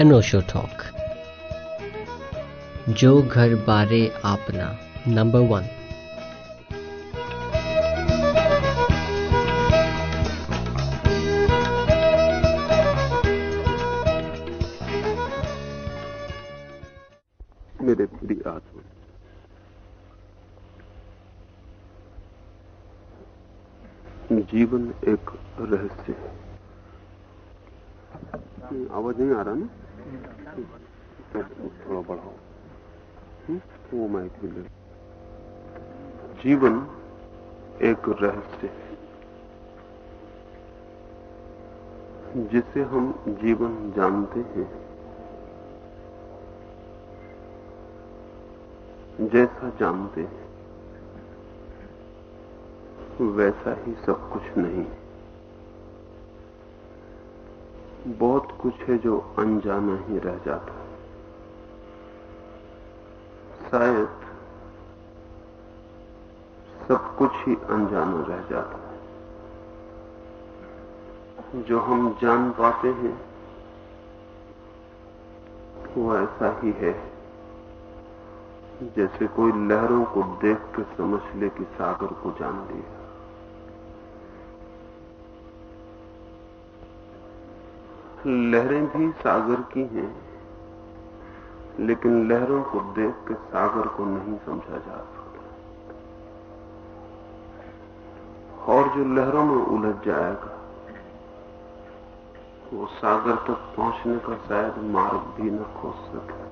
अनोशो talk जो घर बारे आपना नंबर वन मेरे प्रिय आत्मा, जीवन एक रहस्य है। आवाज़ नहीं आ रहा ना? थोड़ा बढ़ाओ। हम्म? वो माइक भी जीवन एक रहस्य है, जिसे हम जीवन जानते हैं। जैसा जानते हैं, वैसा ही सब कुछ नहीं। बहुत कुछ है जो अनजाना ही रह जाता है। शायद सब कुछ ही अनजाना रह जाता है। जो हम जान पाते हैं, वो ऐसा ही है, जैसे कोई लहरों को देख के समझ ले कि सागर को जान लिया। लहरें भी सागर की हैं, लेकिन लहरों को देख के सागर को नहीं समझा जा सकता। और जो लहरों में उलझ जाएगा, वो सागर तक पहुँचने का शायद मार्ग भी न खोज सके।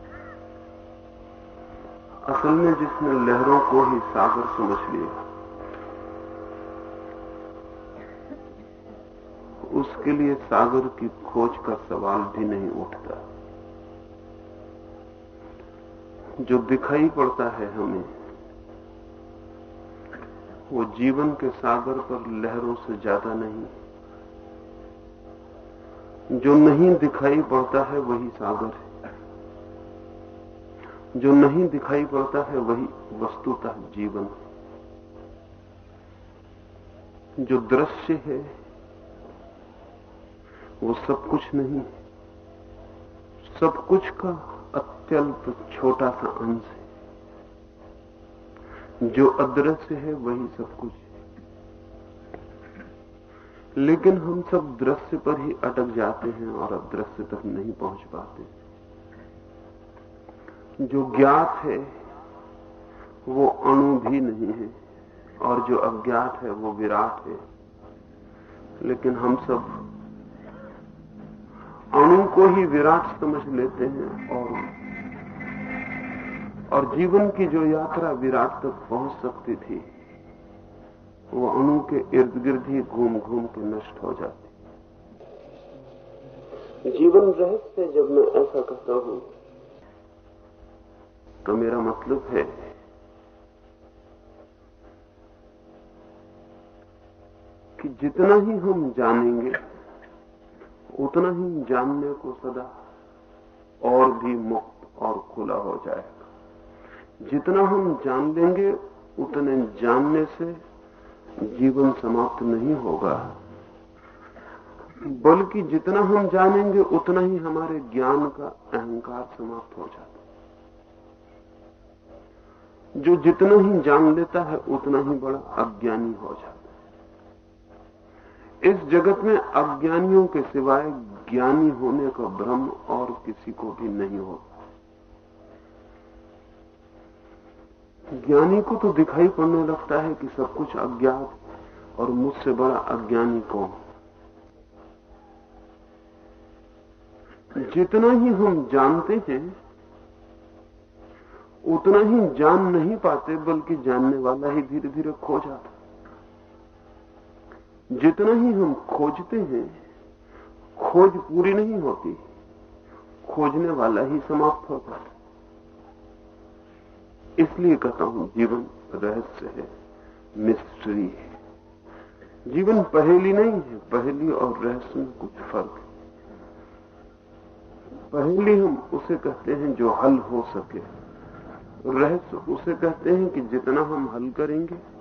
असल में जिसने लहरों को ही सागर समझ लिया उसके लिए सागर की खोज का सवाल भी नहीं उठता। जो दिखाई पड़ता है हमें, वो जीवन के सागर पर लहरों से ज़्यादा नहीं। जो नहीं दिखाई पड़ता है वही सागर है। जो नहीं दिखाई पड़ता है वही वस्तुतः जीवन है। जो दृश्य है वो सब कुछ नहीं, सब कुछ का अत्यल्प छोटा सा अंश है। जो अदृश्य है, वही सब कुछ है। लेकिन हम सब दृश्य पर ही अटक जाते हैं और अदृश्य तक नहीं पहुँच पाते जो ज्ञात है, वो अणु भी नहीं है, और जो अज्ञात है, वो विराट है। लेकिन हम सब अणु को ही विराट समझ लेते हैं और और जीवन की जो यात्रा विराट तक पहुँच सकती थी, वो अणु के इर्द गिर्द ही घूम घूम के नष्ट हो जाती। जीवन रहस्य जब मैं ऐसा कहता हूँ तो मेरा मतलब है, कि जितना ही हम जानेंगे उतना ही जानने को सदा और भी मुक्त और खुला हो जाएगा। जितना हम जान लेंगे, उतने जानने से जीवन समाप्त नहीं होगा। बल्कि जितना हम जानेंगे, उतना ही हमारे ज्ञान का अहंकार समाप्त हो जाता है। जो जितना ही जान लेता है, उतना ही बड़ा अज्ञानी हो जाता इस जगत में अज्ञानियों के सिवाय ज्ञानी होने का भ्रम और किसी को भी नहीं होता। ज्ञानी को तो दिखाई पड़ने लगता है कि सब कुछ अज्ञात और मुझसे बड़ा अज्ञानी कौन? जितना ही हम जानते हैं, उतना ही जान नहीं पाते, बल्कि जानने वाला ही धीरे धीरे खो जाता जितना ही हम खोजते हैं, खोज पूरी नहीं होती। खोजने वाला ही समाप्त होता इसलिए कहता हूँ, जीवन रहस्य है मिस्ट्री है। जीवन पहेली नहीं है, पहेली और रहस्य में कुछ फ़र्क है। पहेली हम उसे कहते हैं जो हल हो सके। रहस्य उसे कहते हैं कि जितना हम हल करेंगे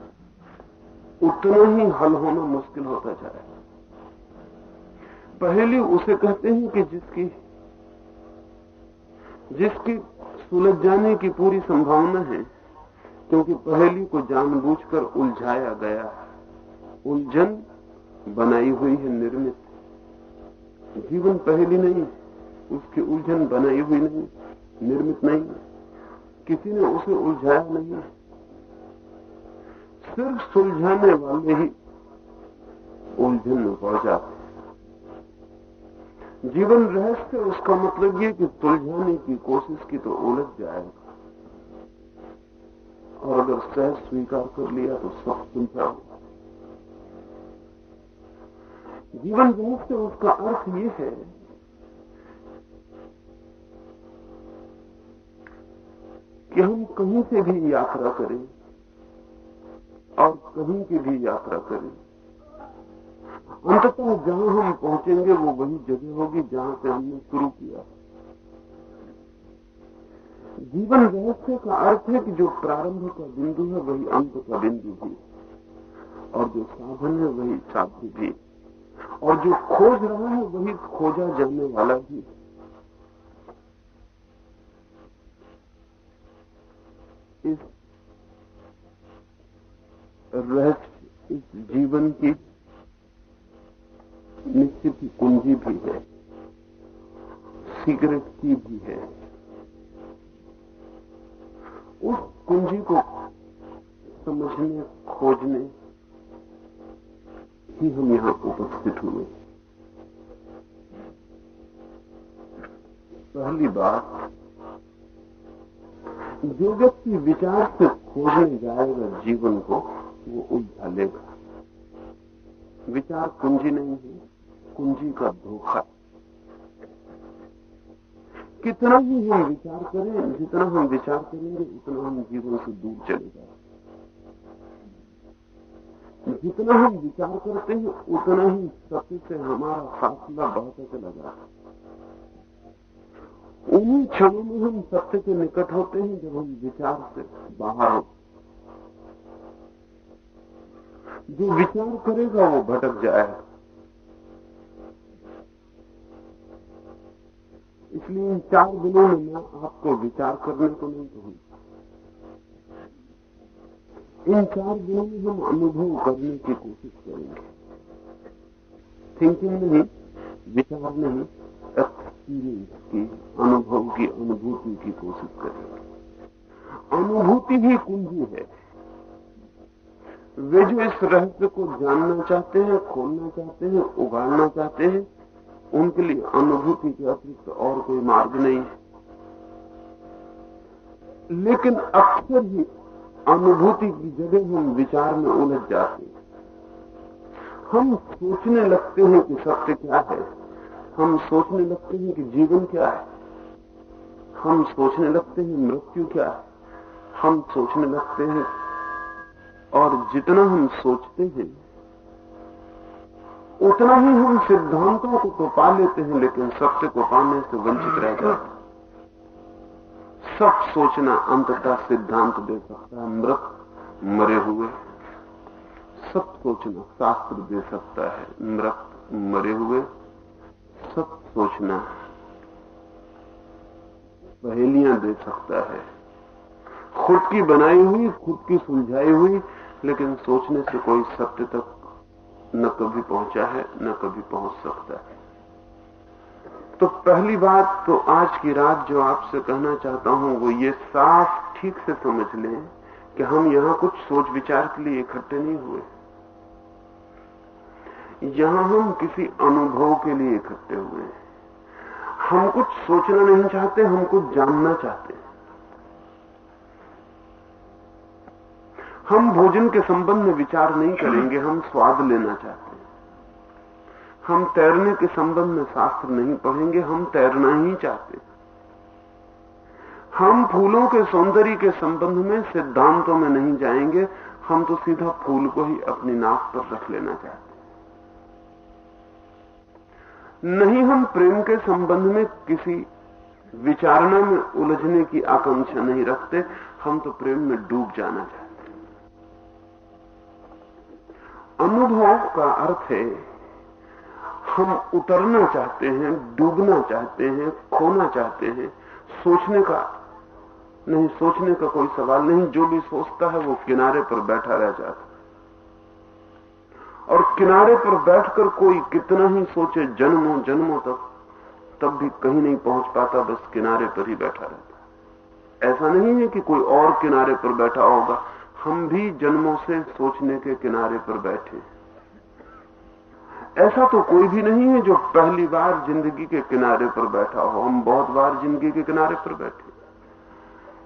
उतना ही हल होना मुश्किल होता जाएगा पहली उसे कहते हैं कि जिसकी जिसकी सुलझ जाने की पूरी संभावना है, क्योंकि पहली को जानबूझकर उलझाया गया है उलझन बनाई हुई है निर्मित। जीवन पहली नहीं, उसकी उलझन बनाई हुई नहीं, निर्मित नहीं। किसी ने उसे उलझाया नहीं। सिर्फ़ सुलझाने वाले ही उलझन में पड़ जाते जीवन रहस्य, उसका मतलब ये कि सुलझाने की कोशिश की तो उलझ जाएगा और अगर सहज स्वीकार कर लिया तो सब सुलझा होगा जीवन रहस्य, उसका अर्थ ये है कि हम कहीं से भी यात्रा करें। और कहीं की भी यात्रा करें। अंततः जहाँ हम पहुँचेंगे, वो वही जगह होगी जहाँ से हमने शुरू किया। जीवन रहस्य का अर्थ है कि जो प्रारंभ का बिंदु है, वही अंत का बिंदु भी। और जो साधन है, वही साध्य भी। और जो खोज रहा है, वही खोजा जाने वाला भी। इस रहस्य इस जीवन की निश्चित कुंजी भी है। सिगरेट की भी है। उस कुंजी को समझने, खोजने ही हम यहाँ उपस्थित हुए। पहली बात, जो व्यक्ति विचार से खोजने जाएगा जीवन को वो उलझा लेगा विचार कुंजी नहीं है, कुंजी का धोखा। कितना ही हम विचार करें, जितना हम विचार करेंगे, उतना हम जीवन से दूर चले जाएँगे। जितना हम विचार करते हैं, उतना ही सत्य से हमारा फासला बढ़ता चला जाता है उन्हीं क्षणों में हम सत्य के निकट होते हैं, जब हम विचार से बाहर होते जो विचार करेगा वो भटक जाएगा इसलिए इन चार दिनों में मैं आपको विचार करने को नहीं कहूँगा। इन चार दिनों में हम अनुभव करने की कोशिश करेंगे। थिंकिंग नहीं, विचार नहीं एक्सपीरियंस की, अनुभव की, अनुभूति की कोशिश करेंगे। अनुभूति ही कुंजी है। वे जो इस रहस्य को जानना चाहते हैं, खोलना चाहते हैं, उगाड़ना चाहते हैं, उनके लिए अनुभूति के अतिरिक्त और कोई मार्ग नहीं है। लेकिन अक्सर ही अनुभूति की जगह हम विचार में उलझ जाते हैं। हम सोचने लगते हैं कि सत्य क्या है। हम सोचने लगते हैं कि जीवन क्या है। हम सोचने लगते हैं मृत्यु क्या है। हम सोचने लगते हैं और जितना हम सोचते हैं, उतना ही हम सिद्धांतों को तो पा लेते हैं, लेकिन सत्य को पाने से वंचित रह जाते सब सोचना अंततः सिद्धांत दे सकता है, मृत मरे हुए। सब सोचना शास्त्र दे सकता है, मृत मरे हुए। सब सोचना पहेलियाँ दे सकता है। खुद की बनाई हुई, खुद की सुलझाई हुई लेकिन सोचने से कोई सत्य तक न कभी पहुँचा है, न कभी पहुँच सकता है। तो पहली बात तो आज की रात जो आपसे कहना चाहता हूँ, वो ये साफ़ ठीक से समझ लें कि हम यहाँ कुछ सोच विचार के लिए इकट्ठे नहीं हुए। यहाँ हम किसी अनुभव के लिए इकट्ठे हुए हैं। हम कुछ सोचना नहीं चाहते, हम कुछ जानना चाहते हैं। हम भोजन के संबंध में विचार नहीं करेंगे, हम स्वाद लेना चाहते हैं। हम तैरने के संबंध में शास्त्र नहीं पढ़ेंगे, हम तैरना ही चाहते हैं। हम फूलों के सौंदर्य के संबंध में सिद्धांतों में नहीं जाएँगे, हम तो सीधा फूल को ही अपनी नाक पर रख लेना चाहते नहीं, हम प्रेम के संबंध में किसी विचारणा में उलझने की आकांक्षा नहीं रखते, हम तो प्रेम में डूब जाना चाहते अनुभव का अर्थ है, हम उतरना चाहते हैं, डूबना चाहते हैं, खोना चाहते हैं, सोचने का, नहीं, सोचने का कोई सवाल नहीं, जो भी सोचता है वो किनारे पर बैठा रह जाता और किनारे पर बैठकर कोई कितना ही सोचे जन्मों जन्मों तक, तब भी कहीं नहीं पहुँच पाता, बस किनारे पर ही बैठा रहता ऐसा नहीं है कि कोई और किनारे पर बैठा होगा हम भी जन्मों से सोचने के किनारे पर बैठे। ऐसा तो कोई भी नहीं है जो पहली बार ज़िंदगी के किनारे पर बैठा हो। हम बहुत बार ज़िंदगी के किनारे पर बैठे।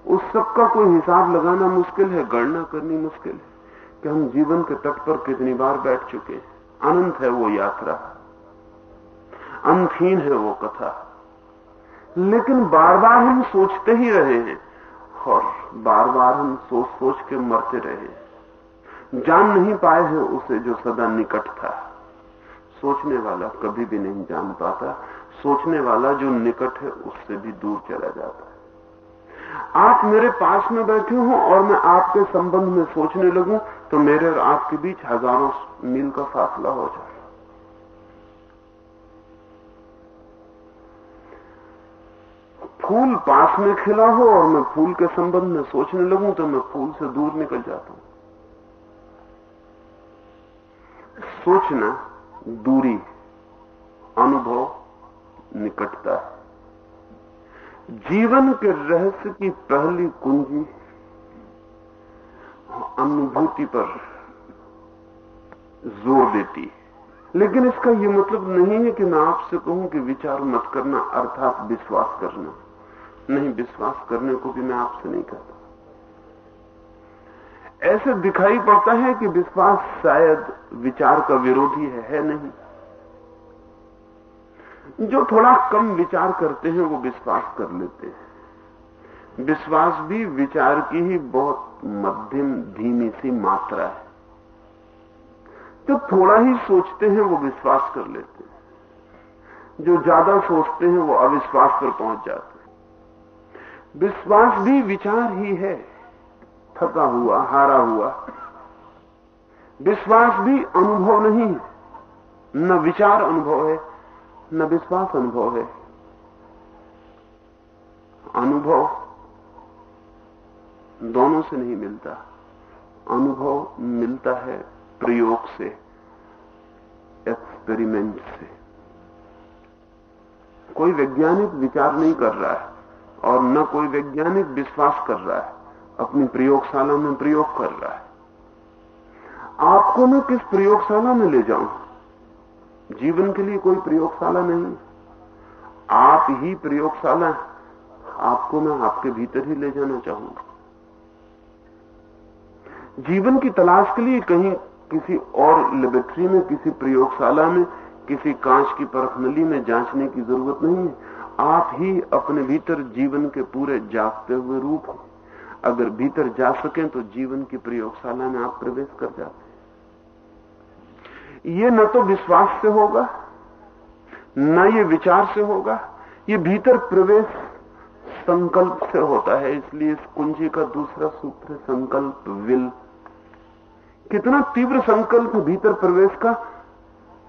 उस सब का कोई हिसाब लगाना मुश्किल है, गणना करनी मुश्किल है कि हम जीवन के तट पर कितनी बार बैठ चुके हैं। अनंत है वो यात्रा। अंतहीन है वो कथा। लेकिन बार बार हम सोचते ही रहे हैं और बार बार हम सोच सोच के मरते रहे। जान नहीं पाए हैं उसे जो सदा निकट था। सोचने वाला कभी भी नहीं जान पाता। सोचने वाला जो निकट है उससे भी दूर चला जाता है। आप मेरे पास में बैठे हो और मैं आपके संबंध में सोचने लगूं तो मेरे और आपके बीच हज़ारों मील का फासला हो जाए। फूल पास में खिला हो और मैं फूल के संबंध में सोचने लगूं तो मैं फूल से दूर निकल जाता हूँ। सोचना दूरी, अनुभव निकटता है। जीवन के रहस्य की पहली कुंजी अनुभूति पर ज़ोर देती है। लेकिन इसका यह मतलब नहीं है कि मैं आपसे कहूँ कि विचार मत करना, अर्थात विश्वास करना। नहीं, विश्वास करने को भी मैं आपसे नहीं कहता। ऐसे दिखाई पड़ता है कि विश्वास शायद विचार का विरोधी है है नहीं। जो थोड़ा कम विचार करते हैं, वो विश्वास कर लेते हैं। विश्वास भी विचार की ही बहुत मध्यम, धीमी सी मात्रा है। तो थोड़ा ही सोचते हैं, वो विश्वास कर लेते हैं। जो ज़्यादा सोचते हैं, वो अविश्वास पर पहुँच जाते हैं। विश्वास भी विचार ही है। थका हुआ, हारा हुआ। विश्वास भी अनुभव नहीं है। न विचार अनुभव है, न विश्वास अनुभव है। अनुभव दोनों से नहीं मिलता। अनुभव मिलता है प्रयोग से एक्सपेरिमेंट से। कोई वैज्ञानिक विचार नहीं कर रहा है। और न कोई वैज्ञानिक विश्वास कर रहा है, अपनी प्रयोगशाला में प्रयोग कर रहा है। आपको मैं किस प्रयोगशाला में ले जाऊँ? जीवन के लिए कोई प्रयोगशाला नहीं। आप ही प्रयोगशाला है। आपको मैं आपके भीतर ही ले जाना चाहूँगा। जीवन की तलाश के लिए कहीं किसी और लेबोरेटरी में, किसी प्रयोगशाला में, किसी कांच की परख नली में जांचने की ज़रूरत नहीं है। आप ही अपने भीतर जीवन के पूरे जागते हुए रूप हैं। अगर भीतर जा सकें तो जीवन की प्रयोगशाला में आप प्रवेश कर जाते हैं। ये न तो विश्वास से होगा, न ये विचार से होगा, ये भीतर प्रवेश संकल्प से होता है। इसलिए इस कुंजी का दूसरा सूत्र संकल्प विल। कितना तीव्र संकल्प भीतर प्रवेश का,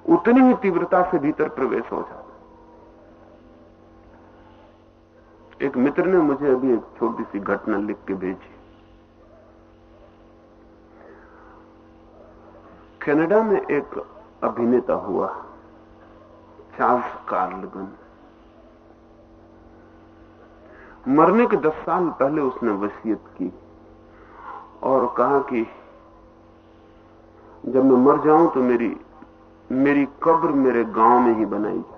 उतनी ही तीव्रता से भीतर प्रवेश हो जाता एक मित्र ने मुझे अभी एक छोटी सी घटना लिख के भेजी। कनाडा में एक अभिनेता हुआ, चार्ल्स कार्लगन। मरने के दस साल पहले उसने वसीयत की और कहा कि, जब मैं मर जाऊँ तो मेरी मेरी कब्र मेरे गाँव में ही बनाई जाए।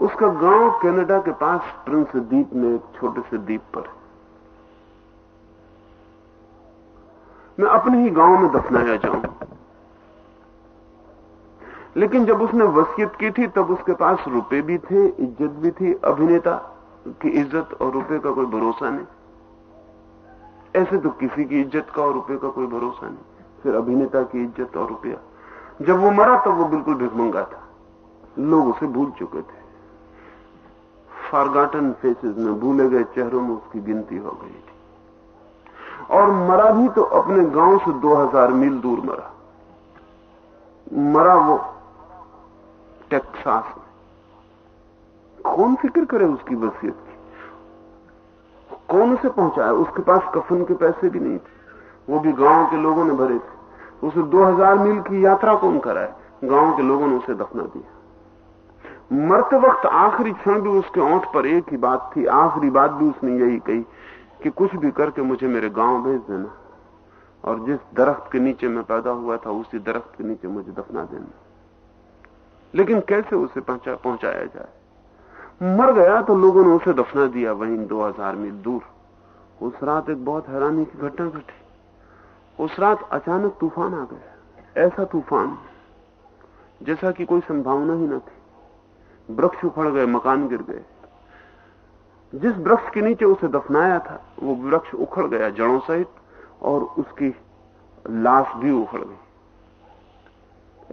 उसका गाँव कनाडा के पास प्रिंस द्वीप में एक छोटे से द्वीप पर है। मैं अपने ही गाँव में दफनाया जाऊँ। लेकिन जब उसने वसीयत की थी, तब उसके पास रुपए भी थे, इज़्ज़त भी थी, अभिनेता की इज़्ज़त और रुपए का कोई भरोसा नहीं। ऐसे तो किसी की इज़्ज़त का और रुपए का कोई भरोसा नहीं। फिर अभिनेता की इज़्ज़त और रुपया। जब वो मरा, तब वो बिल्कुल भिकमंगा था। लोग उसे भूल चुके थे। फारगाटन फेसेस में भूले गए चेहरों में उसकी गिनती हो गई थी। और मरा भी तो अपने गाँव से 2000 मील दूर मरा। मरा वो टेक्सास में। कौन फ़िक्र करे उसकी वसीयत की? कौन उसे पहुँचाया? उसके पास कफन के पैसे भी नहीं थे। वो भी गाँव के लोगों ने भरे थे। उसे 2000 मील की यात्रा कौन कराए? गाँव के लोगों ने उसे दफना दिया। मरते वक्त आखिरी क्षण भी उसके ओंठ पर एक ही बात थी, आखिरी बात भी उसने यही कही कि कुछ भी करके मुझे मेरे गाँव भेज देना। और जिस दरख्त के नीचे मैं पैदा हुआ था, उसी दरख्त के नीचे मुझे दफना देना। लेकिन कैसे उसे पहुँचाया जाए? मर गया तो लोगों ने उसे दफना दिया वहीं 2000 मील दूर। उस रात एक बहुत हैरानी की घटना घटी। उस रात अचानक तूफ़ान आ गया। ऐसा तूफ़ान, जैसा कि कोई संभावना ही न थी। वृक्ष उखड़ गए, मकान गिर गए। जिस वृक्ष के नीचे उसे दफनाया था, वो वृक्ष उखड़ गया जड़ों सहित और उसकी लाश भी उखड़ गई।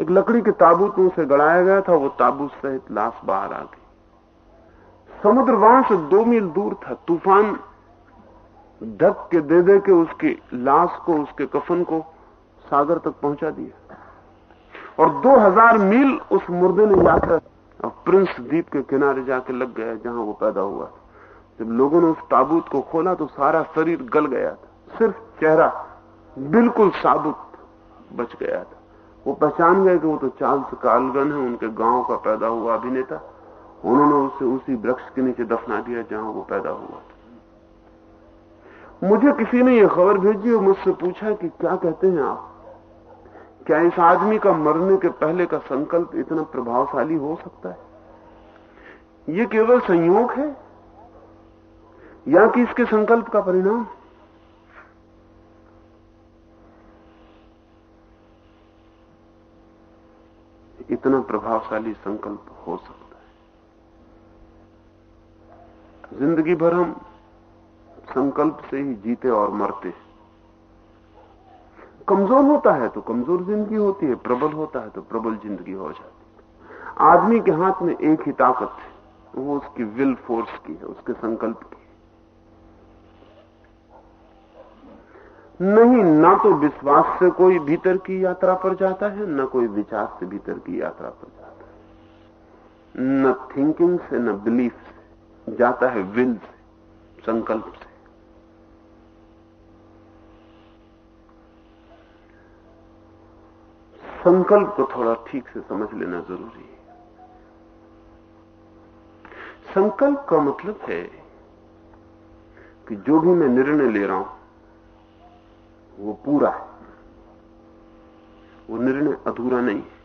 एक लकड़ी के ताबूत में उसे गड़ाया गया था, वो ताबूत सहित लाश बाहर आ गई। समुद्र वहाँ से दो मील दूर था। तूफ़ान धक के दे दे के उसकी लाश को, उसके कफन को सागर तक पहुँचा दिया। और 2000 मील उस मुर्दे ने यात्रा और प्रिंस द्वीप के किनारे जाके लग गया जहाँ वो पैदा हुआ था। जब लोगों ने उस ताबूत को खोला तो सारा शरीर गल गया था। सिर्फ़ चेहरा बिल्कुल साबुत बच गया था। वो पहचान गए कि वो तो चार्ल्स कालगन है, उनके गाँव का पैदा हुआ अभिनेता। उन्होंने उसे उसी वृक्ष के नीचे दफना दिया जहाँ वो पैदा हुआ था। मुझे किसी ने यह खबर भेजी और मुझसे पूछा कि क्या कहते हैं आप? क्या इस आदमी का मरने के पहले का संकल्प इतना प्रभावशाली हो सकता है? ये केवल संयोग है? या कि इसके संकल्प का परिणाम? इतना प्रभावशाली संकल्प हो सकता है। ज़िंदगी भर हम संकल्प से ही जीते और मरते कमज़ोर होता है तो कमज़ोर ज़िंदगी होती है, प्रबल होता है तो प्रबल ज़िंदगी हो जाती है। आदमी के हाथ में एक ही ताकत है, वो उसकी विल फोर्स की है, उसके संकल्प की नहीं, ना तो विश्वास से कोई भीतर की यात्रा पर जाता है, न कोई विचार से भीतर की यात्रा पर जाता है। न थिंकिंग से, न बिलीफ से, जाता है विल से, संकल्प से। संकल्प को थोड़ा ठीक से समझ लेना ज़रूरी है। संकल्प का मतलब है कि जो भी मैं निर्णय ले रहा हूँ, वो पूरा है। वो निर्णय अधूरा नहीं है।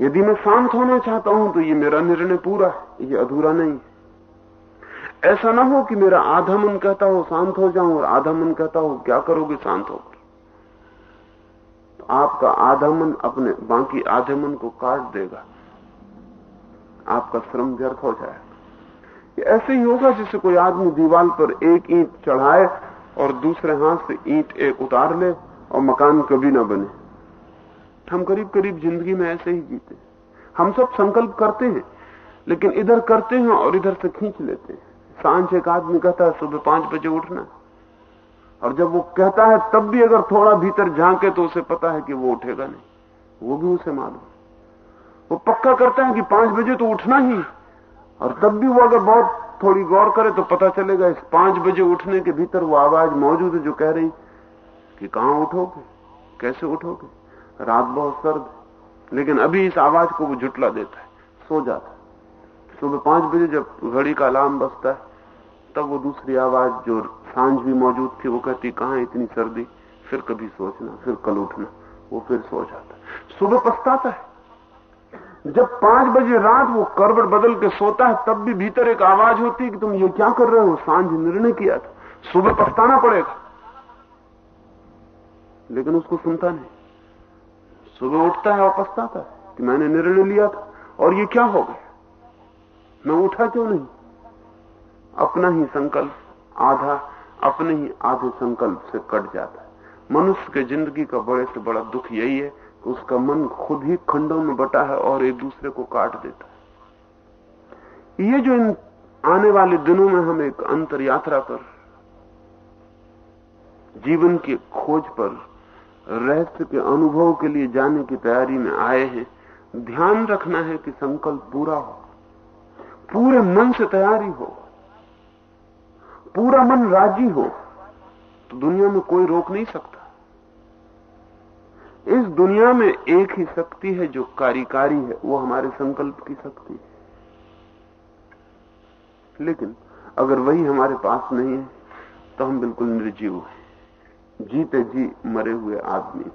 यदि मैं शांत होना चाहता हूँ तो ये मेरा निर्णय पूरा है, ये अधूरा नहीं है। ऐसा ना हो कि मेरा आधा मन कहता हो, शांत हो जाऊँ, और आधा मन कहता हो, क्या करोगे, शांत तो आपका आधा मन अपने, बाकी आधे मन को काट देगा। आपका श्रम व्यर्थ हो जाएगा। ऐसे ही होगा जैसे कोई आदमी दीवार पर एक ईंट चढ़ाए और दूसरे हाथ से ईंट एक उतार ले और मकान कभी ना बने। हम करीब करीब ज़िंदगी में ऐसे ही जीते हम सब संकल्प करते हैं, लेकिन इधर करते हैं और इधर से खींच लेते हैं। साँझ एक आदमी कहता है, सुबह पाँच बजे उठना। और जब वो कहता है, तब भी अगर थोड़ा भीतर झांके तो उसे पता है कि वो उठेगा नहीं। वो भी उसे मालूम वो पक्का करता है कि पाँच बजे तो उठना ही और तब भी वो अगर बहुत थोड़ी गौर करे तो पता चलेगा, इस पाँच बजे उठने के भीतर वो आवाज़ मौजूद है जो कह रही, कि कहाँ उठोगे? कैसे उठोगे? रात बहुत सर्द लेकिन अभी इस आवाज़ को वो जुटला देता है, सो जाता है। सुबह पाँच बजे जब घड़ी का अलार्म बजता है तब वो दूसरी आवाज़ जो साँझ भी मौजूद थी, वो कहती, कहाँ इतनी सर्दी? फिर कभी सोचना, फिर कल उठना। वो फिर सो जाता सुबह पछताता है। जब पाँच बजे रात वो करबट बदल के सोता है, तब भी भीतर एक आवाज़ होती है कि तुम ये क्या कर रहे हो? साँझ निर्णय किया था। सुबह पछताना पड़ेगा। लेकिन उसको सुनता नहीं। सुबह उठता है और पछताता है कि मैंने निर्णय लिया था। और ये क्या हो गया? मैं उठा क्यों नहीं? अपना ही संकल्प, आधा अपने ही आधे संकल्प से कट जाता है। मनुष्य के ज़िंदगी का बड़े से बड़ा दुख यही है कि उसका मन खुद ही खंडों में बटा है और एक दूसरे को काट देता है। ये जो इन आने वाले दिनों में हम एक अंतर यात्रा पर, जीवन की खोज पर, रहस्य के अनुभव के लिए जाने की तैयारी में आए हैं, ध्यान रखना है कि संकल्प पूरा हो। पूरे मन से तैयारी हो। पूरा मन राज़ी हो तो दुनिया में कोई रोक नहीं सकता। इस दुनिया में एक ही शक्ति है जो कार्यकारी है, वो हमारे संकल्प की शक्ति है। लेकिन अगर वही हमारे पास नहीं है तो हम बिल्कुल निर्जीव हैं। जीते जी मरे हुए आदमी।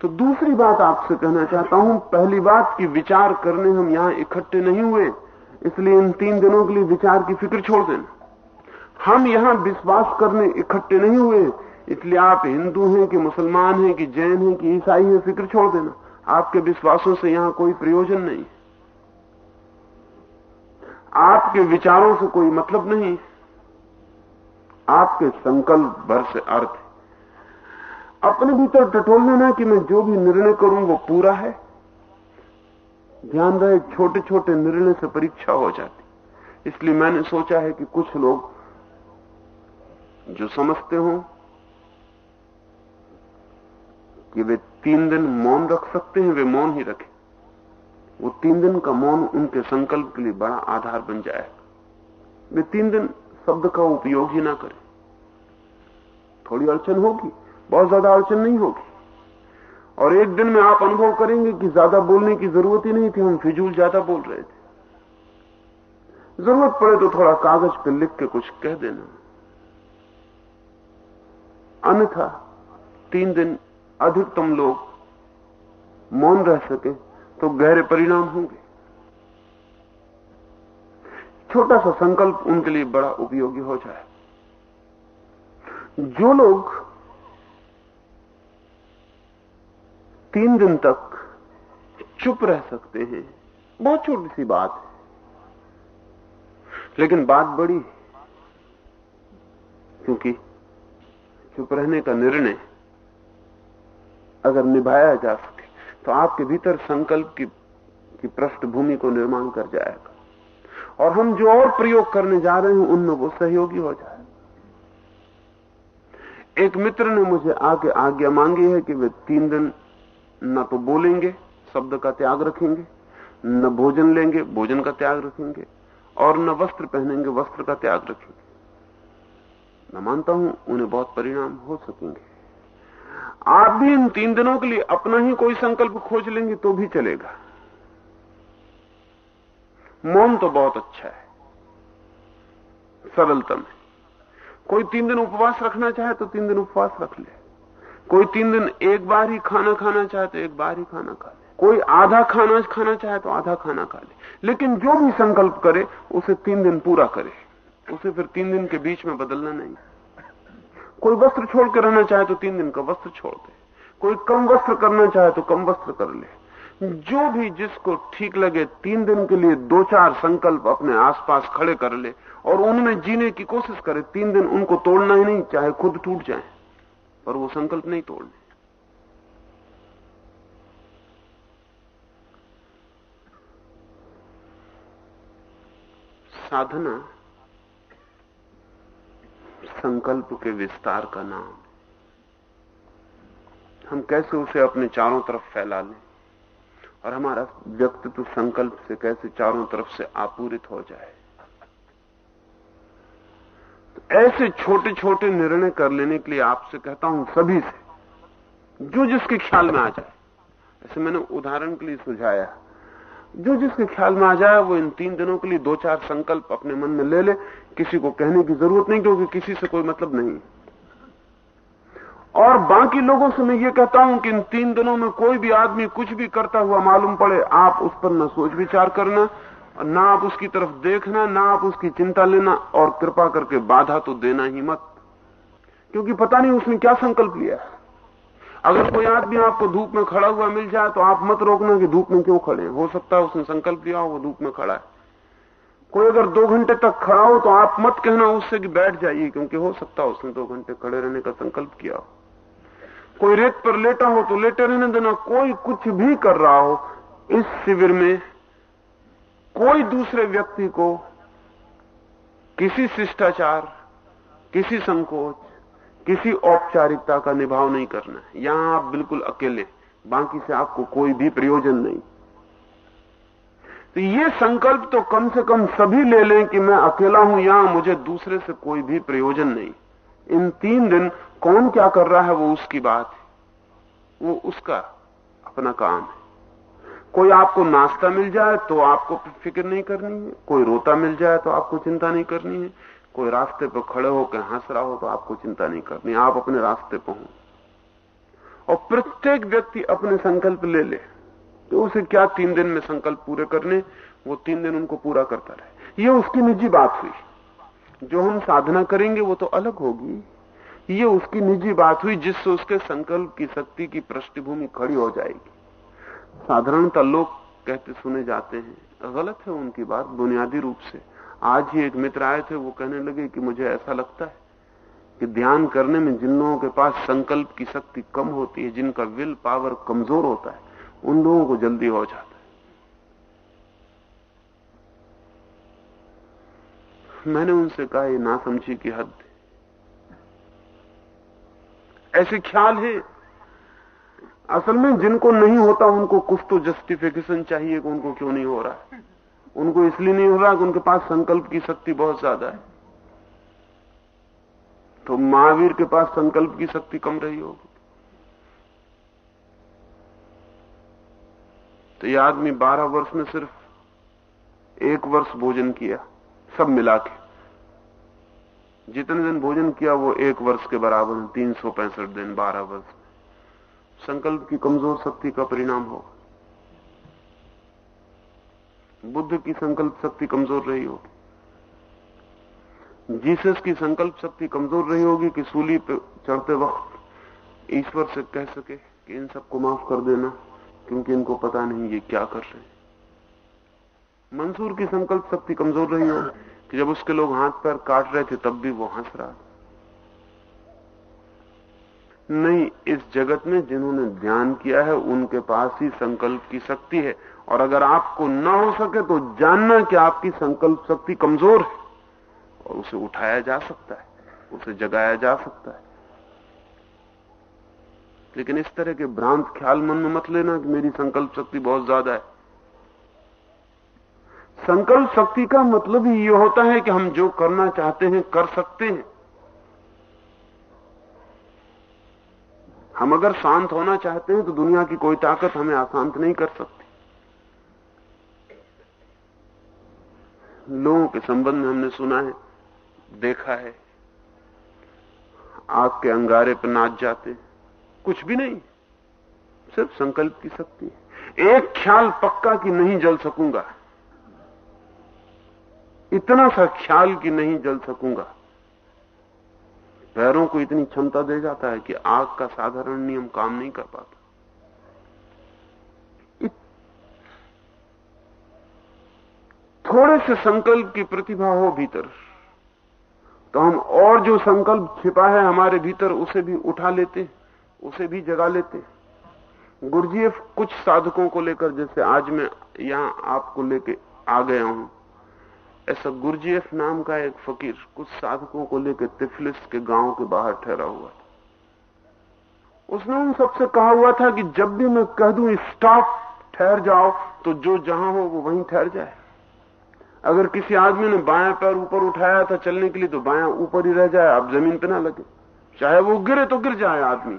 तो दूसरी बात आपसे कहना चाहता हूँ, पहली बात की विचार करने हम यहाँ इकट्ठे नहीं हुए इसलिए इन तीन दिनों के लिए विचार की फ़िक्र छोड़ देना हम यहाँ विश्वास करने इकट्ठे नहीं हुए, इसलिए आप हिंदू हैं कि मुसलमान हैं कि जैन हैं कि ईसाई हैं, फ़िक्र छोड़ देना। आपके विश्वासों से यहाँ कोई प्रयोजन नहीं। आपके विचारों से कोई मतलब नहीं। आपके संकल्प भर से अर्थ अपने भीतर टटोल लेना कि मैं जो भी निर्णय करूँ वो पूरा है। ध्यान रहे छोटे छोटे निर्णय से परीक्षा हो जाती। इसलिए मैंने सोचा है कि कुछ लोग जो समझते हो कि वे तीन दिन मौन रख सकते हैं, वे मौन ही रखें। वो तीन दिन का मौन उनके संकल्प के लिए बड़ा आधार बन जाएगा वे तीन दिन शब्द का उपयोग ही ना करें। थोड़ी अड़चन होगी, बहुत ज़्यादा अड़चन नहीं होगी। और एक दिन में आप अनुभव करेंगे कि ज़्यादा बोलने की ज़रूरत ही नहीं थी, हम फिजूल ज़्यादा बोल रहे थे। ज़रूरत पड़े तो थोड़ा कागज़ पर लिख के कुछ कह देना। अन्यथा तीन दिन अधिकतम लोग मौन रह सके तो गहरे परिणाम होंगे। छोटा सा संकल्प उनके लिए बड़ा उपयोगी हो जाए। जो लोग तीन दिन तक चुप रह सकते हैं। बहुत छोटी सी बात है। लेकिन बात बड़ी क्योंकि चुप रहने का निर्णय अगर निभाया जा सके तो आपके भीतर संकल्प की, की पृष्ठभूमि को निर्माण कर जाएगा। और हम जो और प्रयोग करने जा रहे हैं उनमें वो सहयोगी हो जाए। एक मित्र ने मुझे आके आज्ञा मांगी है कि वे तीन दिन न तो बोलेंगे, शब्द का त्याग रखेंगे, न भोजन लेंगे, भोजन का त्याग रखेंगे, और न वस्त्र पहनेंगे, वस्त्र का त्याग रखेंगे। मैं मानता हूँ, उन्हें बहुत परिणाम हो सकेंगे। आप भी इन तीन दिनों के लिए अपना ही कोई संकल्प खोज लेंगे तो भी चलेगा। मौन तो बहुत अच्छा है। सरलतम है। कोई तीन दिन उपवास रखना चाहे तो तीन दिन उपवास रख ले। कोई तीन दिन एक बार ही खाना खाना चाहे तो एक बार ही खाना खा ले। कोई आधा खाना खाना चाहे तो आधा खाना खा ले। लेकिन जो भी संकल्प करे, उसे तीन दिन पूरा करे। उसे फिर तीन दिन के बीच में बदलना नहीं। कोई वस्त्र छोड़ कर रहना चाहे तो तीन दिन का वस्त्र छोड़ दे। कोई कम वस्त्र करना चाहे तो कम वस्त्र कर ले। जो भी जिसको ठीक लगे, तीन दिन के लिए दो चार संकल्प अपने आसपास खड़े कर ले और उनमें जीने की कोशिश करे, तीन दिन उनको तोड़ना ही नहीं, चाहे खुद टूट जाए। पर वो संकल्प नहीं तोड़ने साधना संकल्प के विस्तार का नाम हम कैसे उसे अपने चारों तरफ़ फैला लें और हमारा व्यक्तित्व संकल्प से कैसे चारों तरफ़ से आपूरित हो जाए। ऐसे छोटे छोटे निर्णय कर लेने के लिए आपसे कहता हूँ सभी से, जो जिसके ख्याल में आ जाए। ऐसे मैंने उदाहरण के लिए सुझाया। जो जिसके ख्याल में आ जाए, वो इन तीन दिनों के लिए दो चार संकल्प अपने मन में ले ले। किसी को कहने की ज़रूरत नहीं, क्योंकि किसी से कोई मतलब नहीं। और बाकी लोगों से मैं ये कहता हूँ कि इन तीन दिनों में कोई भी आदमी कुछ भी करता हुआ मालूम पड़े, आप उस पर न सोच विचार करना। ना आप उसकी तरफ़ देखना, ना आप उसकी चिंता लेना और कृपा करके बाधा तो देना ही मत। क्योंकि पता नहीं उसने क्या संकल्प लिया। अगर कोई आदमी आपको धूप में खड़ा हुआ मिल जाए तो आप मत रोकना कि धूप में क्यों खड़े हो सकता है उसने संकल्प लिया हो, वो धूप में खड़ा है। कोई अगर दो घंटे तक खड़ा हो तो आप मत कहना उससे कि बैठ जाइए, क्योंकि हो सकता है उसने दो घंटे खड़े रहने का संकल्प किया हो। कोई रेत पर लेटा हो तो लेटे रहने देना। कोई कुछ भी कर रहा हो, इस शिविर में कोई दूसरे व्यक्ति को किसी शिष्टाचार, किसी संकोच, किसी औपचारिकता का निभाव नहीं करना है। यहाँ आप बिल्कुल अकेले बाकी से आपको कोई भी प्रयोजन नहीं। तो ये संकल्प तो कम से कम सभी ले लें कि मैं अकेला हूँ, यहाँ मुझे दूसरे से कोई भी प्रयोजन नहीं। इन तीन दिन कौन क्या कर रहा है वो उसकी बात है। वो उसका अपना काम है। कोई आपको नाश्ता मिल जाए तो आपको फ़िक्र नहीं करनी है। कोई रोता मिल जाए तो आपको चिंता नहीं करनी है। कोई रास्ते पर खड़े होकर हंस रहा हो तो आपको चिंता नहीं करनी आप अपने रास्ते पर हो। और प्रत्येक व्यक्ति अपने संकल्प ले ले तो उसे क्या तीन दिन में संकल्प पूरे करने वो तीन दिन उनको पूरा करता रहे। ये उसकी निजी बात हुई। जो हम साधना करेंगे वो तो अलग होगी। ये उसकी निजी बात हुई जिससे उसके संकल्प की शक्ति की पृष्ठभूमि खड़ी हो जाएगी। साधारणतः लोग कहते सुने जाते हैं। गलत है उनकी बात बुनियादी रूप से। आज ही एक मित्र आए थे, वो कहने लगे कि मुझे ऐसा लगता है कि ध्यान करने में जिन लोगों के पास संकल्प की शक्ति कम होती है, जिनका विल पावर कमज़ोर होता है, उन लोगों को जल्दी हो जाता है। मैंने उनसे कहा, ये ना समझी की हद ऐसे ख्याल है असल में जिनको नहीं होता उनको कुछ तो जस्टिफिकेशन चाहिए कि उनको क्यों नहीं हो रहा है। उनको इसलिए नहीं हो रहा कि उनके पास संकल्प की शक्ति बहुत ज़्यादा है। तो महावीर के पास संकल्प की शक्ति कम रही होगी। तो ये आदमी बारह वर्ष में सिर्फ़ एक वर्ष भोजन किया, सब मिला के। जितने दिन भोजन किया वो एक वर्ष के बराबर, तीन सौ पैंसठ दिन, बारह वर्ष। संकल्प की कमज़ोर शक्ति का परिणाम होगा बुद्ध की संकल्प शक्ति कमज़ोर रही होगी जीसस की संकल्प शक्ति कमज़ोर रही होगी कि सूली पे चढ़ते वक्त ईश्वर से कह सके कि इन सबको माफ़ कर देना, क्योंकि इनको पता नहीं ये क्या कर रहे हैं। मंसूर की संकल्प शक्ति कमज़ोर रही होगी कि जब उसके लोग हाथ पैर काट रहे थे, तब भी वो हंस रहा था। नहीं, इस जगत में जिन्होंने ध्यान किया है, उनके पास ही संकल्प की शक्ति है। और अगर आपको न हो सके तो जानना कि आपकी संकल्प शक्ति कमज़ोर है। और उसे उठाया जा सकता है, उसे जगाया जा सकता है। लेकिन इस तरह के भ्रांत ख्याल मन में मत लेना कि मेरी संकल्प शक्ति बहुत ज़्यादा है। संकल्प शक्ति का मतलब ही यह होता है कि हम जो करना चाहते हैं, कर सकते हैं। हम अगर शांत होना चाहते हैं तो दुनिया की कोई ताकत हमें अशांत नहीं कर सकती। लोगों के संबंध में हमने सुना है, देखा है। आग के अंगारे पर नाच जाते कुछ भी नहीं। सिर्फ़ संकल्प की शक्ति है। एक ख्याल पक्का कि नहीं जल सकूँगा। इतना सा ख्याल कि नहीं जल सकूँगा। पैरों को इतनी क्षमता दे जाता है कि आग का साधारण नियम काम नहीं कर पाता। थोड़े से संकल्प की प्रतिभा हो भीतर तो हम और जो संकल्प छिपा है हमारे भीतर, उसे भी उठा लेते, उसे भी जगा लेते। गुरुजीएफ कुछ साधकों को लेकर, जैसे आज मैं यहाँ आपको लेके आ गया हूँ। ऐसा गुरजीएफ नाम का एक फकीर कुछ साधकों को लेकर तिफलिस के गाँव के बाहर ठहरा हुआ था। उसने उन सबसे कहा हुआ था कि जब भी मैं कह दूँ स्टॉप ठहर जाओ तो जो जहाँ हो वो वहीं ठहर जाए। अगर किसी आदमी ने बाया पैर ऊपर उठाया था चलने के लिए तो बाया ऊपर ही रह जाए अब ज़मीन पे ना लगे। चाहे वो गिरे तो गिर जाए आदमी,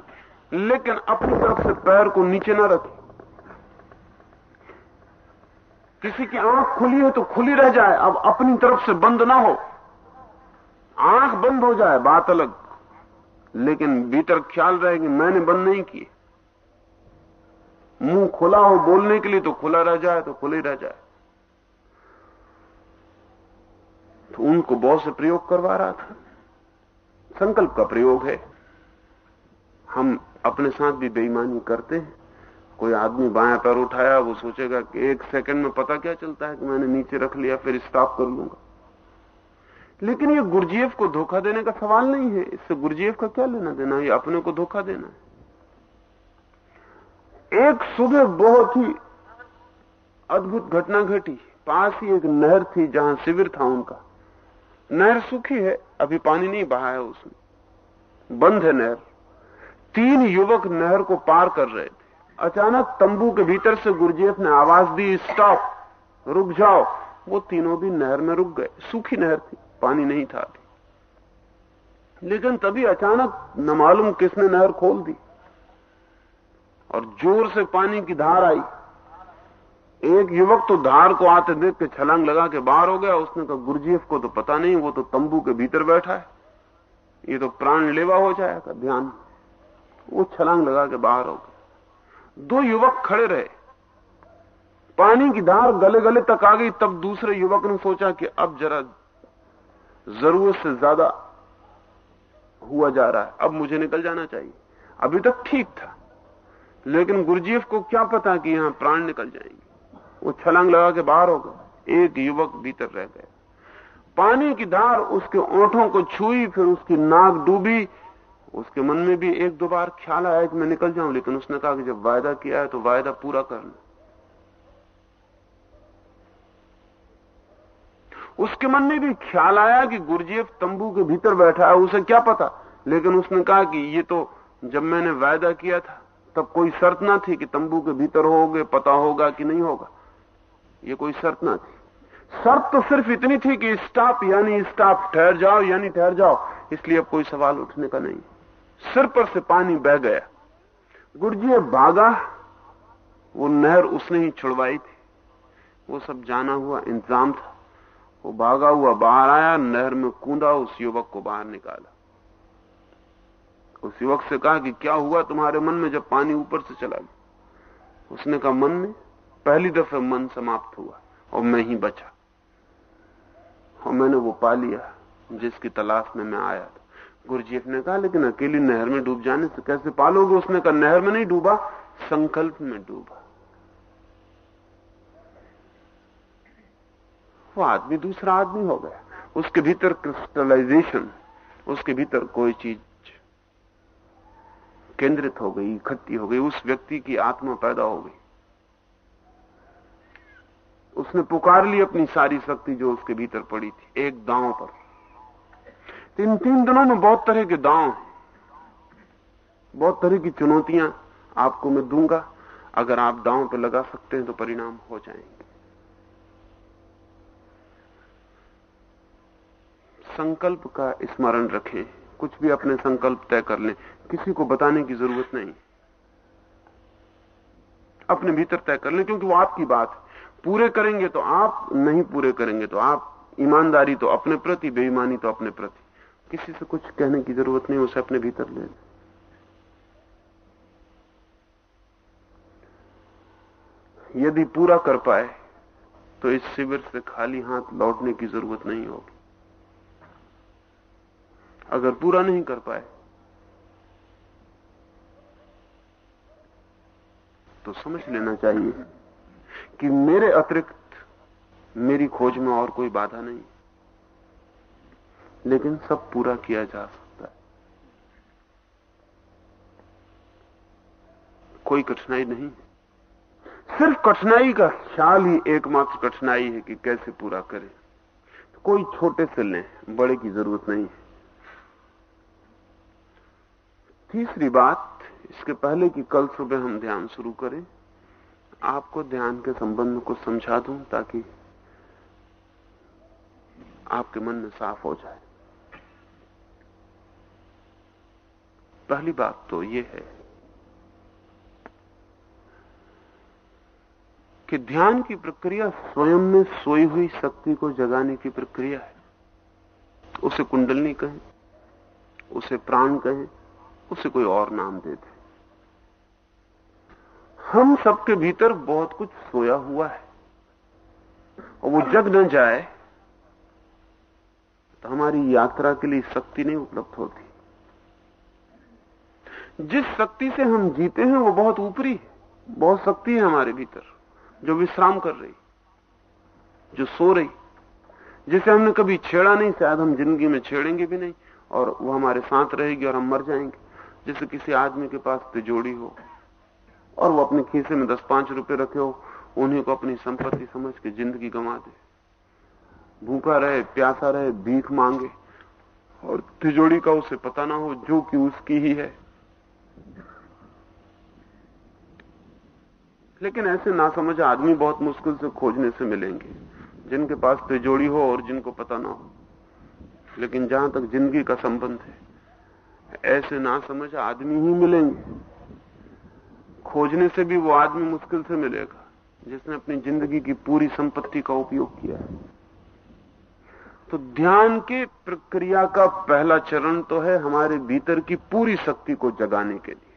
लेकिन अपनी तरफ़ से पैर को नीचे ना रखे। किसी की आँख खुली हो तो खुली रह जाए। अब अपनी तरफ़ से बंद ना हो। आँख बंद हो जाए, बात अलग। लेकिन भीतर ख्याल रहे कि मैंने बंद नहीं किए। मुँह खुला हो बोलने के लिए तो खुला रह जाए तो खुले रह जाए। तो उनको बहुत से प्रयोग करवा रहा था। संकल्प का प्रयोग है। हम अपने साथ भी बेईमानी करते हैं। कोई आदमी बाया पैर उठाया, वो सोचेगा कि एक सेकंड में पता क्या चलता है कि मैंने नीचे रख लिया, फिर स्टॉप कर लूँगा। लेकिन ये गुरजीएफ को धोखा देने का सवाल नहीं है। इससे गुरजीएफ का क्या लेना देना? ये अपने को धोखा देना है। एक सुबह बहुत ही अद्भुत घटना घटी। पास ही एक नहर थी, जहाँ शिविर था उनका। नहर सूखी है, अभी पानी नहीं बहा है उसमें। बंद है नहर। तीन युवक नहर को पार कर रहे थे। अचानक तंबू के भीतर से गुरजेफ ने आवाज़ दी, स्टॉप, रुक जाओ। वो तीनों भी नहर में रुक गए। सूखी नहर थी, पानी नहीं था अभी। लेकिन तभी अचानक न मालूम किसने नहर खोल दी। और ज़ोर से पानी की धार आई। एक युवक तो धार को आते देख के छलांग लगा के बाहर हो गया। उसने कहा गुरुजीएफ को तो पता नहीं, वो तो तंबू के भीतर बैठा है। ये तो प्राण लेवा हो जाएगा, ध्यान वो छलांग लगा के बाहर हो गया। दो युवक खड़े रहे। पानी की धार गले गले तक आ गई, तब दूसरे युवक ने सोचा कि अब जरा ज़रूरत से ज़्यादा हुआ जा रहा है, अब मुझे निकल जाना चाहिए। अभी तक ठीक था, लेकिन गुरुजीफ को क्या पता कि यहाँ प्राण निकल जाएँगे। वो छलांग लगा के बाहर हो गए, एक युवक भीतर रह गए पानी की धार उसके ओंठों को छुई, फिर उसकी नाक डूबी उसके मन में भी एक दो बार ख्याल आया कि मैं निकल जाऊँ, लेकिन उसने कहा कि जब वायदा किया है तो वायदा पूरा करना उसके मन में भी ख्याल आया कि गुरजेब तंबू के भीतर बैठा है, उसे क्या पता? लेकिन उसने कहा कि ये तो जब मैंने वायदा किया था, तब कोई शर्त ना थी कि तंबू के भीतर होगे, पता होगा कि नहीं होगा। ये कोई शर्त ना थी। शर्त तो सिर्फ़ इतनी थी कि स्टॉप, यानी स्टॉप, ठहर जाओ, यानी ठहर जाओ। इसलिए अब कोई सवाल उठने का नहीं। सिर पर से पानी बह गया। गुरुजी भागा वो नहर उसने ही छुड़वाई थी। वो सब जाना हुआ, इंतज़ाम था। वो भागा हुआ बाहर आया, नहर में कूदा, उस युवक को बाहर निकाला। उस युवक से कहा कि क्या हुआ तुम्हारे मन में जब पानी ऊपर से चला गया? उसने कहा, मन में? पहली दफे मन समाप्त हुआ, और मैं ही बचा। और मैंने वो पा लिया, जिसकी तलाश में मैं आया। था गुरुजीफ ने कहा, लेकिन अकेली नहर में डूब जाने से कैसे पालोगे? उसने कहा, नहर में नहीं डूबा, संकल्प में डूबा। वो आदमी दूसरा आदमी हो गया। उसके भीतर क्रिस्टलाइजेशन उसके भीतर कोई चीज़ केंद्रित हो गई, इकट्ठी हो गई, उस व्यक्ति की आत्मा पैदा हो गई। उसने पुकार ली अपनी सारी शक्ति जो उसके भीतर पड़ी थी, एक दांव पर। इन तीन दिनों में बहुत तरह के दांव बहुत तरह की चुनौतियाँ आपको मैं दूँगा। अगर आप दांव पर लगा सकते हैं तो परिणाम हो जाएँगे। संकल्प का स्मरण रखें। कुछ भी अपने संकल्प तय कर लें। किसी को बताने की ज़रूरत नहीं। अपने भीतर तय कर लें, क्योंकि वो आपकी बात पूरे करेंगे तो आप नहीं पूरे करेंगे तो आप ईमानदारी तो अपने प्रति, बेईमानी तो अपने प्रति। किसी से कुछ कहने की ज़रूरत नहीं, उसे अपने भीतर ले यदि पूरा कर पाए तो इस शिविर से खाली हाथ लौटने की ज़रूरत नहीं होगी। अगर पूरा नहीं कर पाए तो समझ लेना चाहिए कि मेरे अतिरिक्त मेरी खोज में और कोई बाधा नहीं। लेकिन सब पूरा किया जा सकता है। कोई कठिनाई नहीं सिर्फ़ कठिनाई का ख्याल ही एकमात्र कठिनाई है कि कैसे पूरा करें। कोई छोटे से लें, बड़े की ज़रूरत नहीं है। तीसरी बात, इसके पहले कि कल सुबह हम ध्यान शुरू करें, आपको ध्यान के संबंध कुछ समझा दूँ ताकि आपके मन में साफ़ हो जाए। पहली बात तो यह है कि ध्यान की प्रक्रिया स्वयं में सोई हुई शक्ति को जगाने की प्रक्रिया है। उसे कुंडलनी कहें, उसे प्राण कहें, उसे कोई और नाम दे दे। हम सबके भीतर बहुत कुछ सोया हुआ है और वो जग न जाए तो हमारी यात्रा के लिए शक्ति नहीं उपलब्ध होती। जिस शक्ति से हम जीते हैं, वो बहुत ऊपरी है। बहुत शक्ति है हमारे भीतर, जो विश्राम कर रही, जो सो रही। जिसे हमने कभी छेड़ा नहीं, शायद हम ज़िंदगी में छेड़ेंगे भी नहीं, और वो हमारे साथ रहेगी और हम मर जाएँगे। जैसे किसी आदमी के पास तिजोड़ी हो, और वो अपने खीसे में दस पाँच रुपए रखे हो, उन्हीं को अपनी संपत्ति समझ के ज़िंदगी गंवा दे। भूखा रहे, प्यासा रहे, भीख मांगे, और तिजोड़ी का उसे पता ना हो, जो कि उसकी ही है। लेकिन ऐसे ना समझ आदमी बहुत मुश्किल से खोजने से मिलेंगे, जिनके पास तिजोड़ी हो और जिनको पता ना हो। लेकिन जहाँ तक ज़िंदगी का संबंध है, ऐसे ना समझ आदमी ही मिलेंगे। खोजने से भी वो आदमी मुश्किल से मिलेगा, जिसने अपनी ज़िंदगी की पूरी संपत्ति का उपयोग किया है। तो ध्यान की प्रक्रिया का पहला चरण तो है हमारे भीतर की पूरी शक्ति को जगाने के लिए।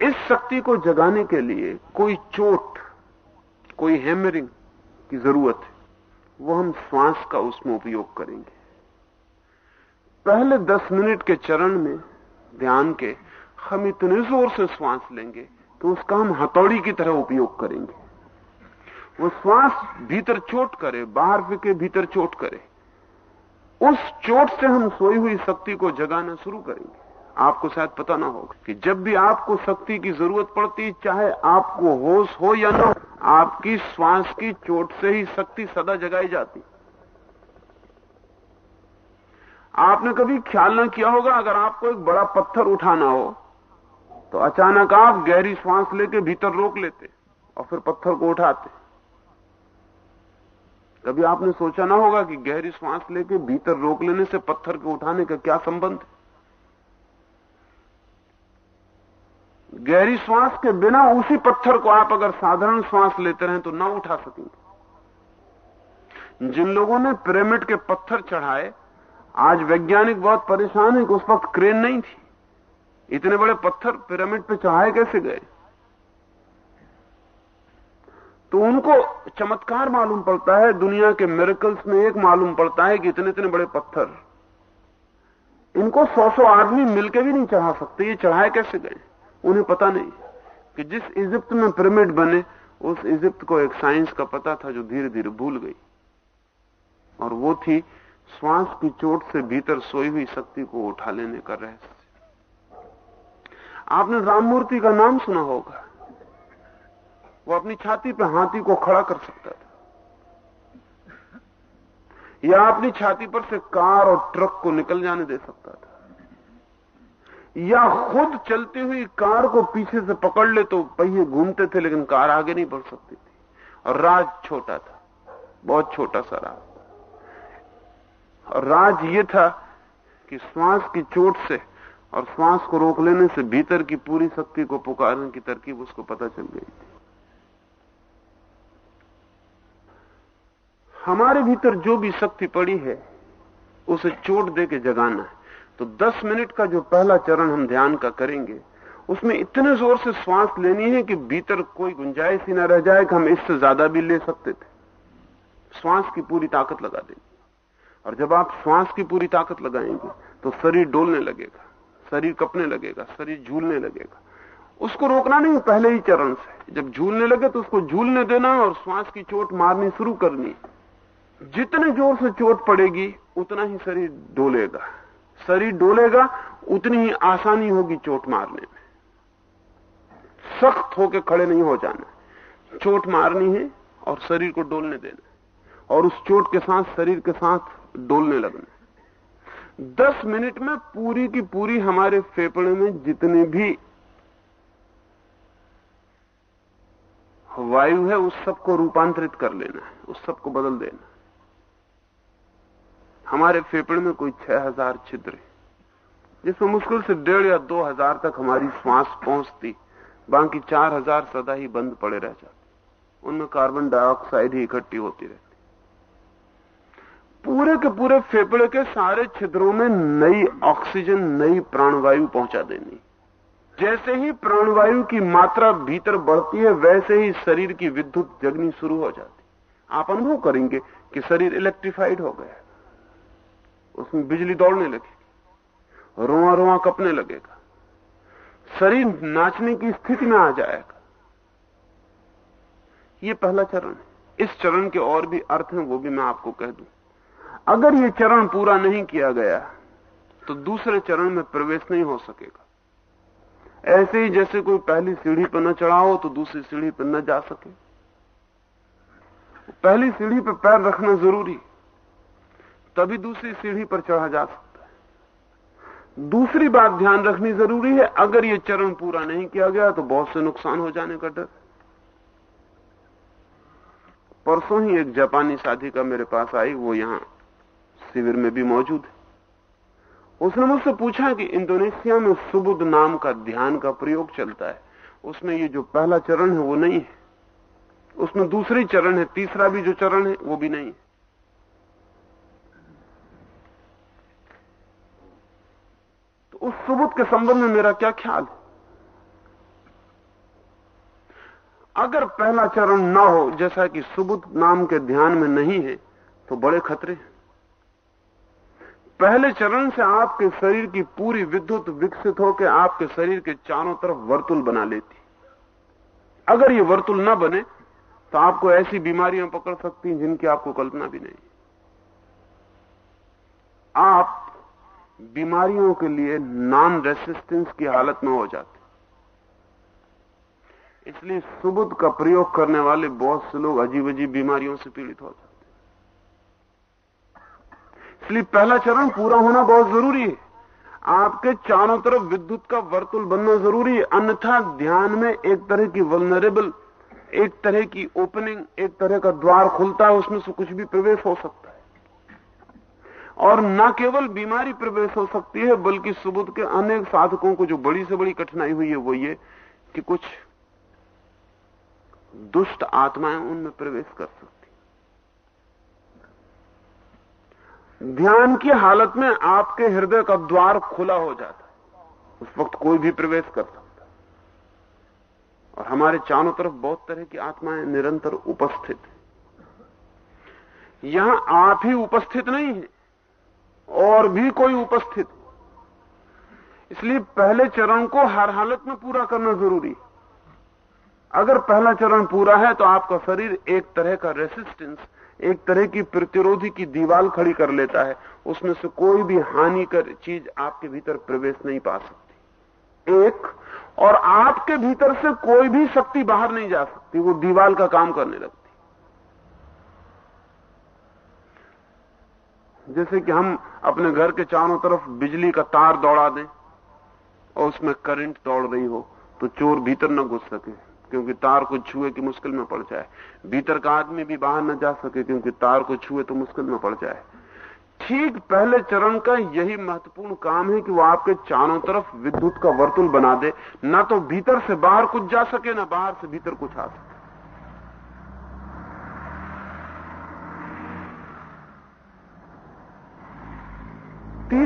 इस शक्ति को जगाने के लिए कोई चोट, कोई हैमरिंग की ज़रूरत है, वो हम श्वास का उसमें उपयोग करेंगे। पहले दस मिनट के चरण में ध्यान के हम इतने ज़ोर से श्वास लेंगे तो उसका हम हथौड़ी की तरह उपयोग करेंगे। वो श्वास भीतर चोट करे, बाहर फिके भीतर चोट करे। उस चोट से हम सोई हुई शक्ति को जगाना शुरू करेंगे। आपको शायद पता ना होगा कि जब भी आपको शक्ति की ज़रूरत पड़ती, चाहे आपको होश हो या ना हो, आपकी श्वास की चोट से ही शक्ति सदा जगाई जाती। आपने कभी ख्याल ना किया होगा, अगर आपको एक बड़ा पत्थर उठाना हो तो अचानक आप गहरी श्वास लेके भीतर रोक लेते और फिर पत्थर को उठाते। कभी आपने सोचा ना होगा कि गहरी श्वास लेके भीतर रोक लेने से पत्थर को उठाने का क्या संबंध? है गहरी श्वास के बिना उसी पत्थर को आप अगर साधारण श्वास लेते रहे तो ना उठा सकेंगे। जिन लोगों ने पिरामिड के पत्थर चढ़ाए, आज वैज्ञानिक बहुत परेशान है कि उस वक्त क्रेन नहीं थी। इतने बड़े पत्थर पिरामिड पे चढ़ाए कैसे गए? तो उनको चमत्कार मालूम पड़ता है, दुनिया के मेरिकल्स में एक मालूम पड़ता है कि इतने इतने बड़े पत्थर। इनको सौ सौ आदमी मिलकर भी नहीं चढ़ा सकते, ये चढ़ाए कैसे गए? उन्हें पता नहीं कि जिस इजिप्त में पिरामिड बने, उस इजिप्त को एक साइंस का पता था जो धीरे धीरे भूल गई। और वो थी, श्वास की चोट से भीतर सोई हुई शक्ति को उठा लेने का रहस्य। आपने राममूर्ति का नाम सुना होगा। वो अपनी छाती पर हाथी को खड़ा कर सकता था। या अपनी छाती पर से कार और ट्रक को निकल जाने दे सकता था। या खुद चलती हुई कार को पीछे से पकड़ ले तो पहिए घूमते थे, लेकिन कार आगे नहीं बढ़ सकती थी। और राज छोटा था, बहुत छोटा सा राज और राज ये था कि श्वास की चोट से और श्वास को रोक लेने से भीतर की पूरी शक्ति को पुकारने की तरकीब उसको पता चल गई थी। हमारे भीतर जो भी शक्ति पड़ी है, उसे चोट दे के जगाना है। तो 10 मिनट का जो पहला चरण हम ध्यान का करेंगे, उसमें इतने ज़ोर से श्वास लेनी है कि भीतर कोई गुंजाइश ही ना रह जाए कि हम इससे ज़्यादा भी ले सकते थे। श्वास की पूरी ताकत लगा देंगे। और जब आप श्वास की पूरी ताकत लगाएँगे तो शरीर डोलने लगेगा, शरीर कपने लगेगा, शरीर झूलने लगेगा। उसको रोकना नहीं पहले ही चरण से। जब झूलने लगे तो उसको झूलने देना और श्वास की चोट मारनी शुरू करनी। जितने ज़ोर से चोट पड़ेगी, उतना ही शरीर डोलेगा। शरीर डोलेगा, उतनी ही आसानी होगी चोट मारने में। सख्त होकर खड़े नहीं हो जाना। चोट मारनी है और शरीर को डोलने देना। और उस चोट के साथ, शरीर के साथ डोलने लगना। दस मिनट में पूरी की पूरी हमारे फेफड़े में जितने भी वायु है, उस सबको रूपांतरित कर लेना है, उस सबको बदल देना हमारे फेफड़े में कोई छह हज़ार छिद्र है, जिसमें मुश्किल से डेढ़ या दो हज़ार तक हमारी श्वास पहुँचती, बाकी चार हज़ार सदा ही बंद पड़े रह जाते। उनमें कार्बन डाइऑक्साइड ही इकट्ठी होती रहती। पूरे के पूरे फेफड़े के सारे छिद्रों में नई ऑक्सीजन, नई प्राणवायु पहुँचा देनी। जैसे ही प्राणवायु की मात्रा भीतर बढ़ती है, वैसे ही शरीर की विद्युत जगनी शुरू हो जाती। आप अनुभव करेंगे कि शरीर इलेक्ट्रिफाइड हो गया उसमें बिजली दौड़ने लगी। रोआ रोआ कपने लगेगा। शरीर नाचने की स्थिति में आ जाएगा। ये पहला चरण है। इस चरण के और भी अर्थ हैं, वो भी मैं आपको कह दूँ। अगर ये चरण पूरा नहीं किया गया तो दूसरे चरण में प्रवेश नहीं हो सकेगा। ऐसे ही जैसे कोई पहली सीढ़ी पर न चढ़ा हो तो दूसरी सीढ़ी पर न जा सके। पहली सीढ़ी पर पैर रखना ज़रूरी तभी दूसरी सीढ़ी पर चढ़ा जा सकता है। दूसरी बात ध्यान रखनी ज़रूरी है, अगर ये चरण पूरा नहीं किया गया तो बहुत से नुकसान हो जाने का डर। परसों ही एक जापानी शादी का मेरे पास आई, वो यहाँ शिविर में भी मौजूद है। उसने मुझसे पूछा कि इंडोनेशिया में सुबुद नाम का ध्यान का प्रयोग चलता है। उसमें ये जो पहला चरण है वो नहीं है। उसमें दूसरी चरण है, तीसरा भी जो चरण है, वो भी नहीं है। उस सुबुद के संबंध में मेरा क्या ख्याल है? अगर पहला चरण ना हो, जैसा कि सुबुद नाम के ध्यान में नहीं है तो बड़े खतरे हैं। पहले चरण से आपके शरीर की पूरी विद्युत विकसित होकर आपके शरीर के चारों तरफ़ वर्तुल बना लेती। अगर ये वर्तुल ना बने तो आपको ऐसी बीमारियाँ पकड़ सकती हैं जिनकी आपको कल्पना भी नहीं आप बीमारियों के लिए नॉन रेसिस्टेंस की हालत में हो जाते इसलिए सुबुद का प्रयोग करने वाले बहुत से लोग अजीब अजीब बीमारियों से पीड़ित हो जाते इसलिए पहला चरण पूरा होना बहुत ज़रूरी है। आपके चारों तरफ़ विद्युत का वर्तुल बनना ज़रूरी है। अन्यथा ध्यान में एक तरह की वलनरेबल एक तरह की ओपनिंग एक तरह का द्वार खुलता है, उसमें से कुछ भी प्रवेश हो सकता है। और न केवल बीमारी प्रवेश हो सकती है, बल्कि सुबुद के अनेक साधकों को जो बड़ी से बड़ी कठिनाई हुई है, वो ये कि कुछ दुष्ट आत्माएँ उनमें प्रवेश कर सकती ध्यान की हालत में आपके हृदय का द्वार खुला हो जाता है। उस वक्त कोई भी प्रवेश कर सकता है। और हमारे चारों तरफ़ बहुत तरह की आत्माएँ निरंतर उपस्थित है। यहाँ आप ही उपस्थित नहीं है। और भी कोई उपस्थित। इसलिए पहले चरण को हर हालत में पूरा करना ज़रूरी। अगर पहला चरण पूरा है तो आपका शरीर एक तरह का रेसिस्टेंस एक तरह की प्रतिरोधी की दीवार खड़ी कर लेता है। उसमें से कोई भी हानिकर चीज़ आपके भीतर प्रवेश नहीं पा सकती। एक, और आपके भीतर से कोई भी शक्ति बाहर नहीं जा सकती। वो दीवार का काम करने लगती। जैसे कि हम अपने घर के चारों तरफ़ बिजली का तार दौड़ा दें और उसमें करंट दौड़ रही हो तो चोर भीतर न घुस सके, क्योंकि तार को छुए की मुश्किल में पड़ जाए। भीतर का आदमी भी बाहर न जा सके, क्योंकि तार को छुए तो मुश्किल में पड़ जाए। ठीक पहले चरण का यही महत्वपूर्ण काम है कि वो आपके चारों तरफ़ विद्युत का वर्तुल बना दे, ना तो भीतर से बाहर कुछ जा सके, ना बाहर से भीतर कुछ आ सके।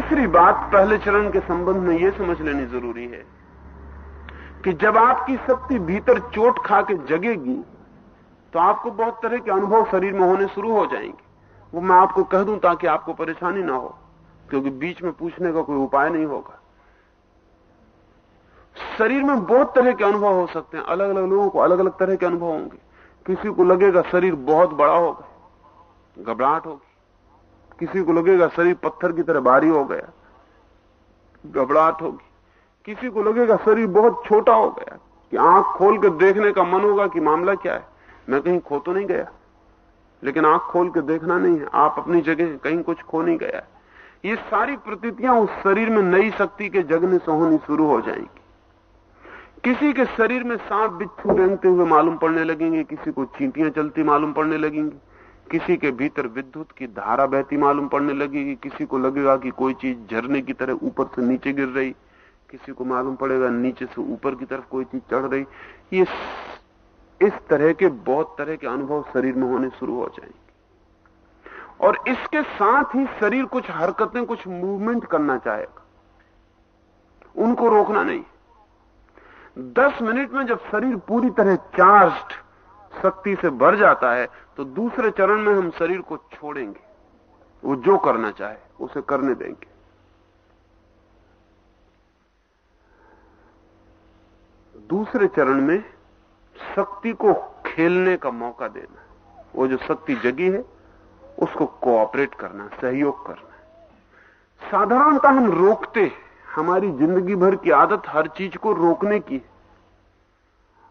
तीसरी बात पहले चरण के संबंध में यह समझ लेनी ज़रूरी है कि जब आपकी शक्ति भीतर चोट खा के जगेगी तो आपको बहुत तरह के अनुभव शरीर में होने शुरू हो जाएँगे। वो मैं आपको कह दूँ ताकि आपको परेशानी ना हो, क्योंकि बीच में पूछने का कोई उपाय नहीं होगा। शरीर में बहुत तरह के अनुभव हो सकते हैं अलग अलग लोगों को अलग अलग तरह के अनुभव होंगे। किसी को लगेगा शरीर बहुत बड़ा होगा, घबराहट होगी। किसी को लगेगा शरीर पत्थर की तरह भारी हो गया, घबराहट होगी। किसी को लगेगा शरीर बहुत छोटा हो गया, कि आँख खोल कर देखने का मन होगा कि मामला क्या है। मैं कहीं खो तो नहीं गया, लेकिन आँख खोल के देखना नहीं है। आप अपनी जगह कहीं कुछ खो नहीं गया। ये सारी प्रतीतियाँ उस शरीर में नई शक्ति के जगने से होनी शुरू हो जाएँगी। किसी के शरीर में सांप बिच्छू रेंगते हुए मालूम पड़ने लगेंगे, किसी को चींटियाँ चलती मालूम पड़ने लगेंगी। किसी के भीतर विद्युत की धारा बहती मालूम पड़ने लगेगी किसी को लगेगा कि कोई चीज़ झरने की तरह ऊपर से नीचे गिर रही। किसी को मालूम पड़ेगा नीचे से ऊपर की तरफ़ कोई चीज़ चढ़ रही। ये इस तरह के, बहुत तरह के अनुभव शरीर में होने शुरू हो जाएँगे। और इसके साथ ही शरीर कुछ हरकतें, कुछ मूवमेंट करना चाहेगा। उनको रोकना नहीं। दस मिनट में जब शरीर पूरी तरह चार्ज शक्ति से भर जाता है तो दूसरे चरण में हम शरीर को छोड़ेंगे। वो जो करना चाहे, उसे करने देंगे। दूसरे चरण में शक्ति को खेलने का मौका देना वो जो शक्ति जगी है, उसको कोऑपरेट करना, सहयोग करना साधारणतः हम रोकते हैं। हमारी ज़िंदगी भर की आदत हर चीज़ को रोकने की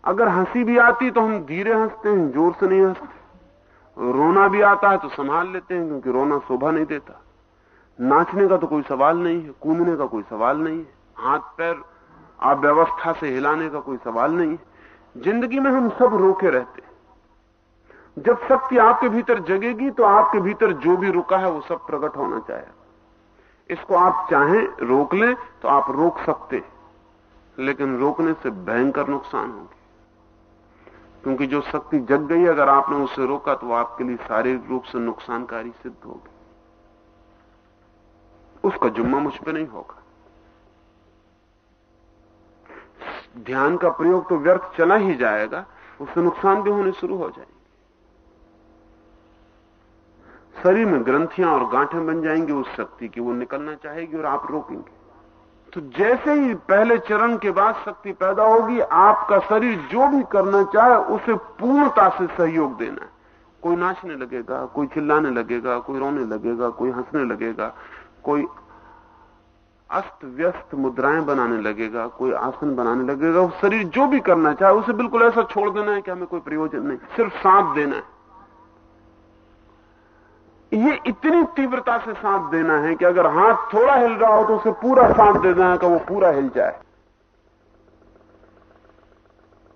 अगर हँसी भी आती तो हम धीरे हँसते हैं, ज़ोर से नहीं हँसते। रोना भी आता है तो संभाल लेते हैं, क्योंकि रोना शोभा नहीं देता। नाचने का तो कोई सवाल नहीं है, कूदने का कोई सवाल नहीं है, हाथ पैर अव्यवस्था से हिलाने का कोई सवाल नहीं है। ज़िंदगी में हम सब रोके रहते जब शक्ति आपके भीतर जगेगी तो आपके भीतर जो भी रुका है वो सब प्रकट होना चाहेगा इसको आप चाहें रोक लें तो आप रोक सकते लेकिन रोकने से भयंकर नुकसान होगी। क्योंकि जो शक्ति जग गई, अगर आपने उसे रोका तो आपके लिए शारीरिक रूप से नुकसानकारी सिद्ध होगी। उसका जुम्मा मुझ पर नहीं होगा। ध्यान का प्रयोग तो व्यर्थ चला ही जाएगा, उससे नुकसान भी होने शुरू हो जाएँगे। शरीर में ग्रंथियाँ और गांठें बन जाएँगी, उस शक्ति की वो निकलना चाहेगी और आप रोकेंगे। तो जैसे ही पहले चरण के बाद शक्ति पैदा होगी, आपका शरीर जो भी करना चाहे, उसे पूर्णता से सहयोग देना है। कोई नाचने लगेगा, कोई चिल्लाने लगेगा, कोई रोने लगेगा, कोई हंसने लगेगा, कोई अस्त व्यस्त मुद्राएँ बनाने लगेगा, कोई आसन बनाने लगेगा शरीर जो भी करना चाहे, उसे बिल्कुल ऐसा छोड़ देना है कि हमें कोई प्रयोजन नहीं, सिर्फ़ साथ देना है। ये इतनी तीव्रता से साथ देना है कि अगर हाथ थोड़ा हिल रहा हो तो उसे पूरा साथ देना है कि वो पूरा हिल जाए।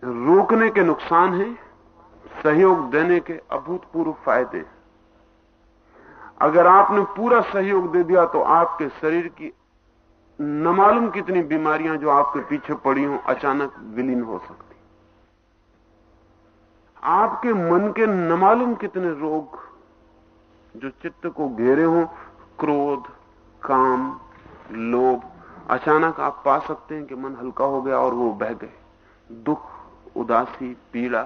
रोकने के नुकसान है, सहयोग देने के अभूतपूर्व फ़ायदे अगर आपने पूरा सहयोग दे दिया तो आपके शरीर की न मालूम कितनी बीमारियाँ जो आपके पीछे पड़ी हो, अचानक विलीन हो सकती। आपके मन के न मालूम कितने रोग जो चित्त को घेरे हो, क्रोध, काम, लोभ, अचानक आप पा सकते हैं कि मन हल्का हो गया और वो बह गए। दुख, उदासी, पीड़ा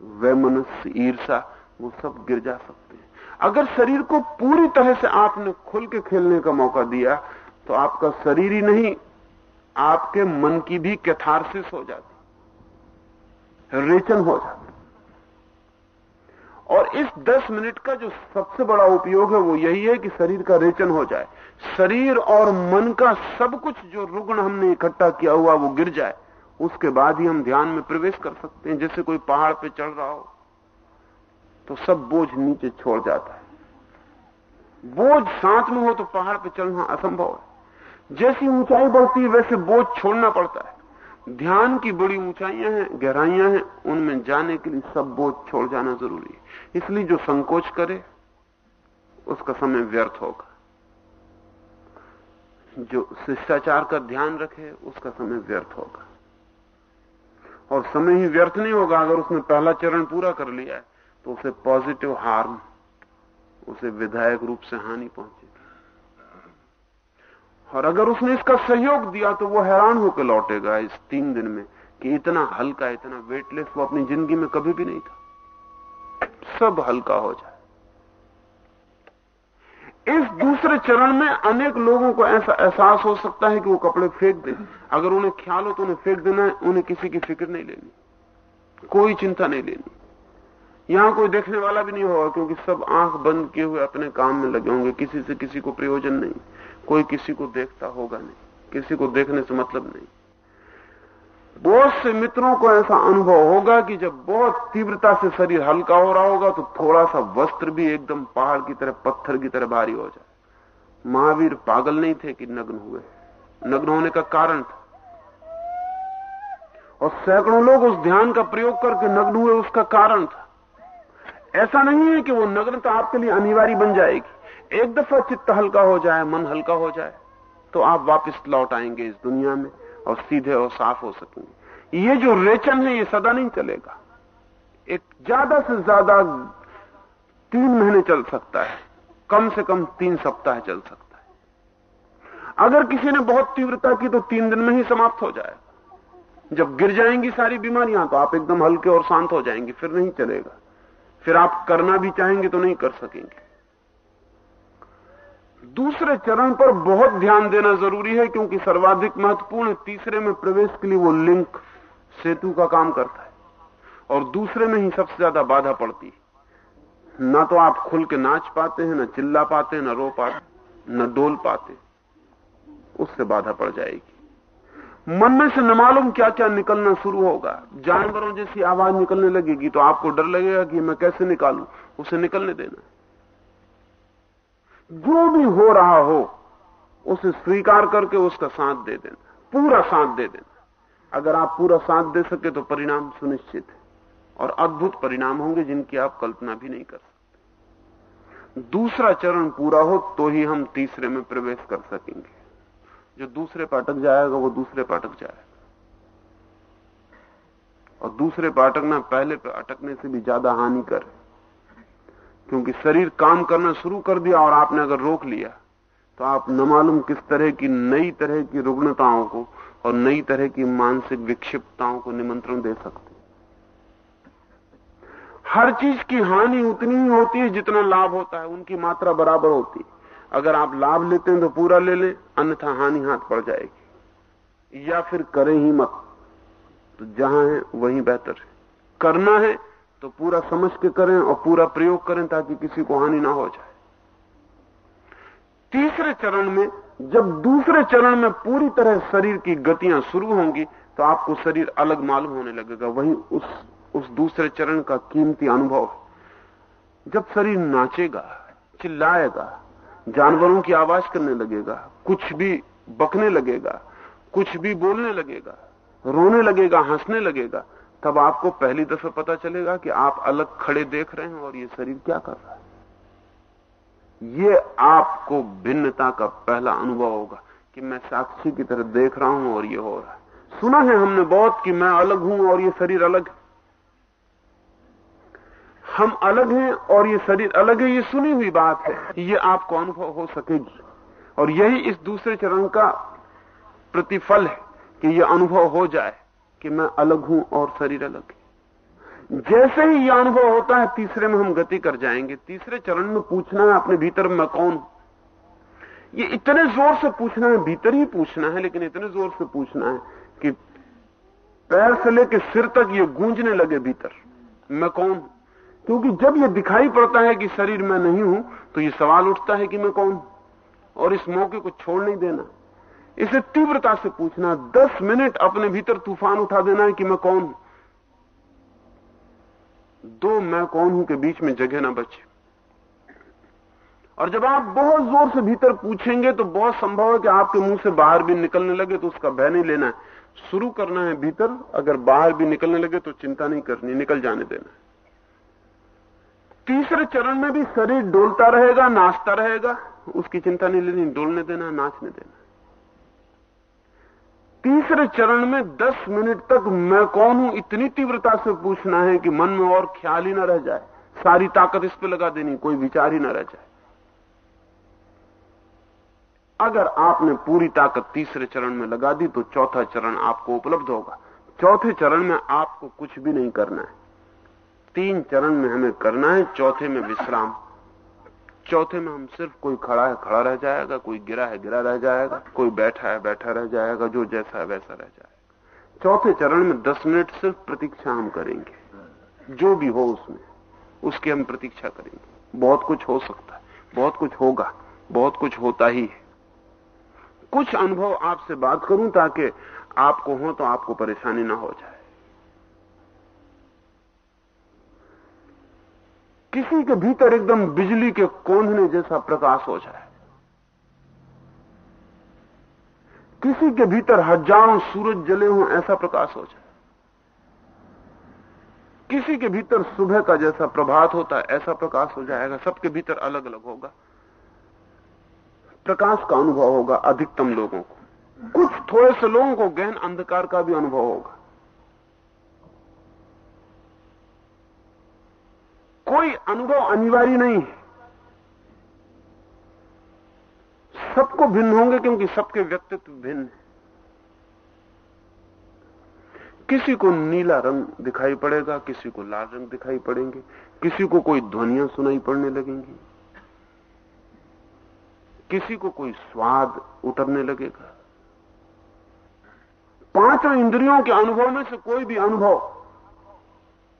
वैमनस्य ईर्षा, वो सब गिर जा सकते हैं। अगर शरीर को पूरी तरह से आपने खुल के खेलने का मौका दिया तो आपका शरीर ही नहीं, आपके मन की भी कैथारसिस हो जाती रेचन हो जाती। और इस 10 मिनट का जो सबसे बड़ा उपयोग है वो यही है कि शरीर का रेचन हो जाए। शरीर और मन का सब कुछ जो रुग्ण हमने इकट्ठा किया हुआ वो गिर जाए। उसके बाद ही हम ध्यान में प्रवेश कर सकते हैं। जैसे कोई पहाड़ पे चढ़ रहा हो तो सब बोझ नीचे छोड़ जाता है। बोझ साथ में हो तो पहाड़ पे चढ़ना असंभव है। जैसी ऊंचाई बढ़ती है, वैसे बोझ छोड़ना पड़ता है। ध्यान की बड़ी ऊंचाइयाँ हैं, गहराइयाँ हैं, उनमें जाने के लिए सब बोझ छोड़ जाना ज़रूरी है। इसलिए जो संकोच करे, उसका समय व्यर्थ होगा। जो शिष्टाचार का ध्यान रखे, उसका समय व्यर्थ होगा। और समय ही व्यर्थ नहीं होगा, अगर उसने पहला चरण पूरा कर लिया है तो उसे पॉजिटिव हार्म उसे विधायक रूप से हानि पहुंचेगी और अगर उसने इसका सहयोग दिया तो वो हैरान होकर लौटेगा इस तीन दिन में कि इतना हल्का, इतना वेटलेस वो अपनी ज़िंदगी में कभी भी नहीं था। सब हल्का हो जाए। इस दूसरे चरण में अनेक लोगों को ऐसा एहसास हो सकता है कि वो कपड़े फेंक दें। अगर उन्हें ख्याल हो तो उन्हें फेंक देना है, उन्हें किसी की फ़िक्र नहीं लेनी। कोई चिंता नहीं लेनी। यहाँ कोई देखने वाला भी नहीं होगा, क्योंकि सब आँख बंद किए हुए अपने काम में लगे होंगे, किसी से किसी को प्रयोजन नहीं। कोई किसी को देखता होगा नहीं। किसी को देखने से मतलब नहीं। बहुत से मित्रों को ऐसा अनुभव होगा कि जब बहुत तीव्रता से शरीर हल्का हो रहा होगा तो थोड़ा सा वस्त्र भी एकदम पहाड़ की तरह, पत्थर की तरह भारी हो जाए। महावीर पागल नहीं थे कि नग्न हुए। नग्न होने का कारण था। और सैकड़ों लोग उस ध्यान का प्रयोग करके नग्न हुए, उसका कारण था। ऐसा नहीं है कि वो नग्नता आपके लिए अनिवार्य बन जाएगी। एक दफ़ा चित्त हल्का हो जाए, मन हल्का हो जाए तो आप वापस लौट आएँगे इस दुनिया में और सीधे और साफ़ हो सकेंगे। ये जो रेचन है, ये सदा नहीं चलेगा। एक ज़्यादा से ज़्यादा तीन महीने चल सकता है। कम से कम तीन सप्ताह चल सकता है। अगर किसी ने बहुत तीव्रता की तो तीन दिन में ही समाप्त हो जाएगा जब गिर जाएँगी सारी बीमारियाँ तो आप एकदम हल्के और शांत हो जाएँगे, फिर नहीं चलेगा। फिर आप करना भी चाहेंगे तो नहीं कर सकेंगे। दूसरे चरण पर बहुत ध्यान देना ज़रूरी है, क्योंकि सर्वाधिक महत्वपूर्ण तीसरे में प्रवेश के लिए वो लिंक सेतु का काम करता है। और दूसरे में ही सबसे ज़्यादा बाधा पड़ती है। ना तो आप खुल के नाच पाते हैं, ना चिल्ला पाते हैं, ना रो पाते न डोल पाते उससे बाधा पड़ जाएगी। मन में से न मालूम क्या क्या निकलना शुरू होगा। जानवरों जैसी आवाज़ निकलने लगेगी तो आपको डर लगेगा कि मैं कैसे निकालू? उसे निकलने देना जो भी हो रहा हो, उसे स्वीकार करके उसका साथ दे देना, पूरा साथ दे देना। अगर आप पूरा साथ दे सके तो परिणाम सुनिश्चित है, और अद्भुत परिणाम होंगे जिनकी आप कल्पना भी नहीं कर सकते। दूसरा चरण पूरा हो तो ही हम तीसरे में प्रवेश कर सकेंगे। जो दूसरे अटक जाएगा, वो दूसरे अटक जाएगा। और दूसरे पर अटकना पहले पर अटकने से भी ज़्यादा हानिकर है। क्योंकि शरीर काम करना शुरू कर दिया और आपने अगर रोक लिया तो आप न मालूम किस तरह की नई तरह की रुग्णताओं को और नई तरह की मानसिक विक्षिप्तताओं को निमंत्रण दे सकते हर चीज़ की हानि उतनी ही होती है जितना लाभ होता है, उनकी मात्रा बराबर होती है। अगर आप लाभ लेते हैं तो पूरा ले लें, अन्यथा हानि हाथ पड़ जाएगी। या फिर करें ही मत। तो जहाँ है, वहीं बेहतर है। करना है तो पूरा समझ के करें और पूरा प्रयोग करें ताकि किसी को हानि ना हो जाए। तीसरे चरण में, जब दूसरे चरण में पूरी तरह शरीर की गतियाँ शुरू होंगी तो आपको शरीर अलग मालूम होने लगेगा। वही उस उस दूसरे चरण का कीमती अनुभव जब शरीर नाचेगा, चिल्लाएगा, जानवरों की आवाज़ करने लगेगा, कुछ भी बकने लगेगा, कुछ भी बोलने लगेगा, रोने लगेगा, हंसने लगेगा तब आपको पहली दफे पता चलेगा कि आप अलग खड़े देख रहे हैं और ये शरीर क्या कर रहा है। ये आपको भिन्नता का पहला अनुभव होगा कि मैं साक्षी की तरह देख रहा हूँ और ये हो रहा है। सुना है हमने बहुत कि मैं अलग हूँ और ये शरीर अलग है। हम अलग हैं और ये शरीर अलग है, ये सुनी हुई बात है। ये आपको अनुभव हो सकेगी। और यही इस दूसरे चरण का प्रतिफल है कि ये अनुभव हो जाए। कि मैं अलग हूँ और शरीर अलग है। जैसे ही यह अनुभव होता है, तीसरे में हम गति कर जाएँगे। तीसरे चरण में पूछना है अपने भीतर, मैं कौन ये इतने ज़ोर से पूछना है, भीतर ही पूछना है, लेकिन इतने ज़ोर से पूछना है कि पैर से लेकर सिर तक ये गूंजने लगे भीतर, मैं कौन क्योंकि जब ये दिखाई पड़ता है कि शरीर में नहीं हूँ तो ये सवाल उठता है कि मैं कौन और इस मौके को छोड़ नहीं देना। इसे तीव्रता से पूछना, दस मिनट अपने भीतर तूफ़ान उठा देना है कि मैं कौन हूँ। दो, मैं कौन हूँ के बीच में जगह ना बचे। और जब आप बहुत ज़ोर से भीतर पूछेंगे तो बहुत संभव है कि आपके मुँह से बाहर भी निकलने लगे तो उसका भय नहीं लेना है। शुरू करना है भीतर, अगर बाहर भी निकलने लगे तो चिंता नहीं करनी, निकल जाने देना है। तीसरे चरण में भी शरीर डोलता रहेगा, नाचता रहेगा, उसकी चिंता नहीं लेनी, डोलने देना, नाचने देना। तीसरे चरण में 10 मिनट तक मैं कौन हूँ? इतनी तीव्रता से पूछना है कि मन में और ख्याल ही ना रह जाए। सारी ताकत इस पर लगा देनी, कोई विचार ही ना रह जाए। अगर आपने पूरी ताकत तीसरे चरण में लगा दी तो चौथा चरण आपको उपलब्ध होगा। चौथे चरण में आपको कुछ भी नहीं करना है। तीन चरण में हमें करना है, चौथे में विश्राम। चौथे में हम सिर्फ़ कोई खड़ा है, खड़ा रह जाएगा, कोई गिरा है, गिरा रह जाएगा, कोई बैठा है, बैठा रह जाएगा, जो जैसा है वैसा रह जाएगा। चौथे चरण में दस मिनट सिर्फ़ प्रतीक्षा हम करेंगे। जो भी हो उसमें, उसकी हम प्रतीक्षा करेंगे। बहुत कुछ हो सकता है, बहुत कुछ होगा, बहुत कुछ होता ही है। कुछ अनुभव आपसे बात करूँ ताकि आपको हो तो आपको परेशानी ना हो जाए। किसी के भीतर एकदम बिजली के कोंधने जैसा प्रकाश हो जाए। किसी के भीतर हज़ारों सूरज जले हों ऐसा प्रकाश हो जाए। किसी के भीतर सुबह का जैसा प्रभात होता है ऐसा प्रकाश हो जाएगा, सबके भीतर अलग अलग होगा। प्रकाश का अनुभव होगा अधिकतम लोगों को। कुछ थोड़े से लोगों को गहन अंधकार का भी अनुभव होगा। कोई अनुभव अनिवार्य नहीं है। सबको भिन्न होंगे क्योंकि सबके व्यक्तित्व भिन्न है। किसी को नीला रंग दिखाई पड़ेगा, किसी को लाल रंग दिखाई पड़ेंगे, किसी को कोई ध्वनियाँ सुनाई पड़ने लगेंगी, किसी को कोई स्वाद उतरने लगेगा। पाँचों इंद्रियों के अनुभव में से कोई भी अनुभव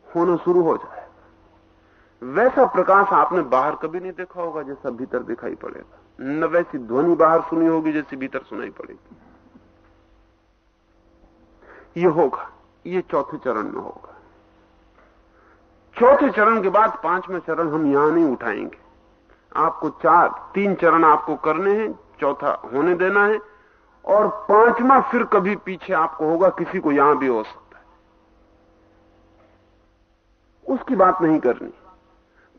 होना शुरू हो जाए। वैसा प्रकाश आपने बाहर कभी नहीं देखा होगा जैसा भीतर दिखाई पड़ेगा। न वैसी ध्वनि बाहर सुनी होगी जैसी भीतर सुनाई पड़ेगी। ये होगा, ये चौथे चरण में होगा। चौथे चरण के बाद पाँचवें चरण हम यहाँ नहीं उठाएँगे। आपको चार, तीन चरण आपको करने हैं, चौथा होने देना है, और पांचवा फिर कभी पीछे आपको होगा, किसी को यहाँ भी हो सकता है। उसकी बात नहीं करनी।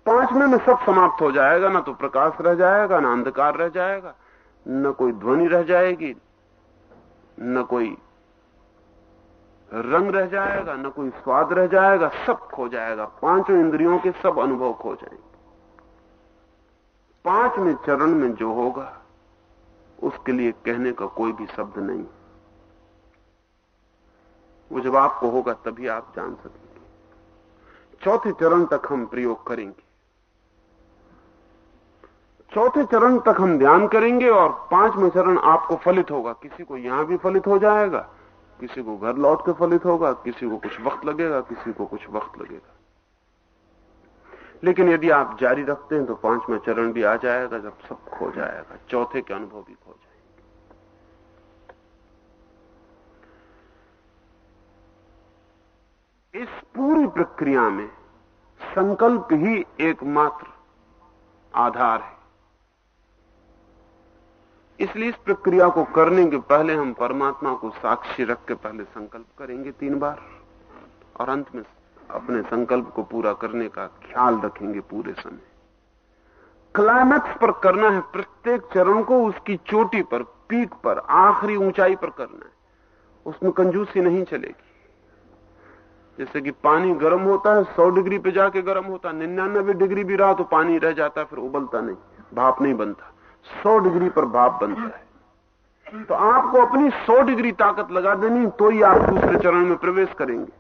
पाँचवें में सब समाप्त हो जाएगा, ना तो प्रकाश रह जाएगा, ना अंधकार रह जाएगा, न कोई ध्वनि रह जाएगी, न कोई रंग रह जाएगा, न कोई स्वाद रह जाएगा, सब खो जाएगा। पाँचों इंद्रियों के सब अनुभव खो जाएँगे। पाँचवें चरण में जो होगा, उसके लिए कहने का कोई भी शब्द नहीं। वो जब आपको होगा, तभी आप जान सकेंगे। चौथे चरण तक हम प्रयोग करेंगे। चौथे चरण तक हम ध्यान करेंगे और पाँचवें चरण आपको फलित होगा। किसी को यहाँ भी फलित हो जाएगा, किसी को घर लौट के फलित होगा, किसी को कुछ वक्त लगेगा, किसी को कुछ वक्त लगेगा। लेकिन यदि आप जारी रखते हैं तो पांचवा चरण भी आ जाएगा, जब सब खो जाएगा, चौथे के अनुभव भी खो जाएँगे। इस पूरी प्रक्रिया में संकल्प ही एकमात्र आधार है। इसलिए इस प्रक्रिया को करने के पहले हम परमात्मा को साक्षी रख के पहले संकल्प करेंगे तीन बार। और अंत में अपने संकल्प को पूरा करने का ख्याल रखेंगे पूरे समय। क्लाइमैक्स पर करना है प्रत्येक चरण को, उसकी चोटी पर, पीक पर, आखिरी ऊंचाई पर करना है। उसमें कंजूसी नहीं चलेगी। जैसे कि पानी गर्म होता है, सौ डिग्री पे जाके गर्म होता है, निन्यानबे डिग्री भी रहा तो पानी रह जाता है, फिर उबलता नहीं, भाप नहीं बनता। सौ डिग्री पर भाप बनता है। तो आपको अपनी सौ डिग्री ताकत लगा देनी तो ही आप दूसरे चरण में प्रवेश करेंगे।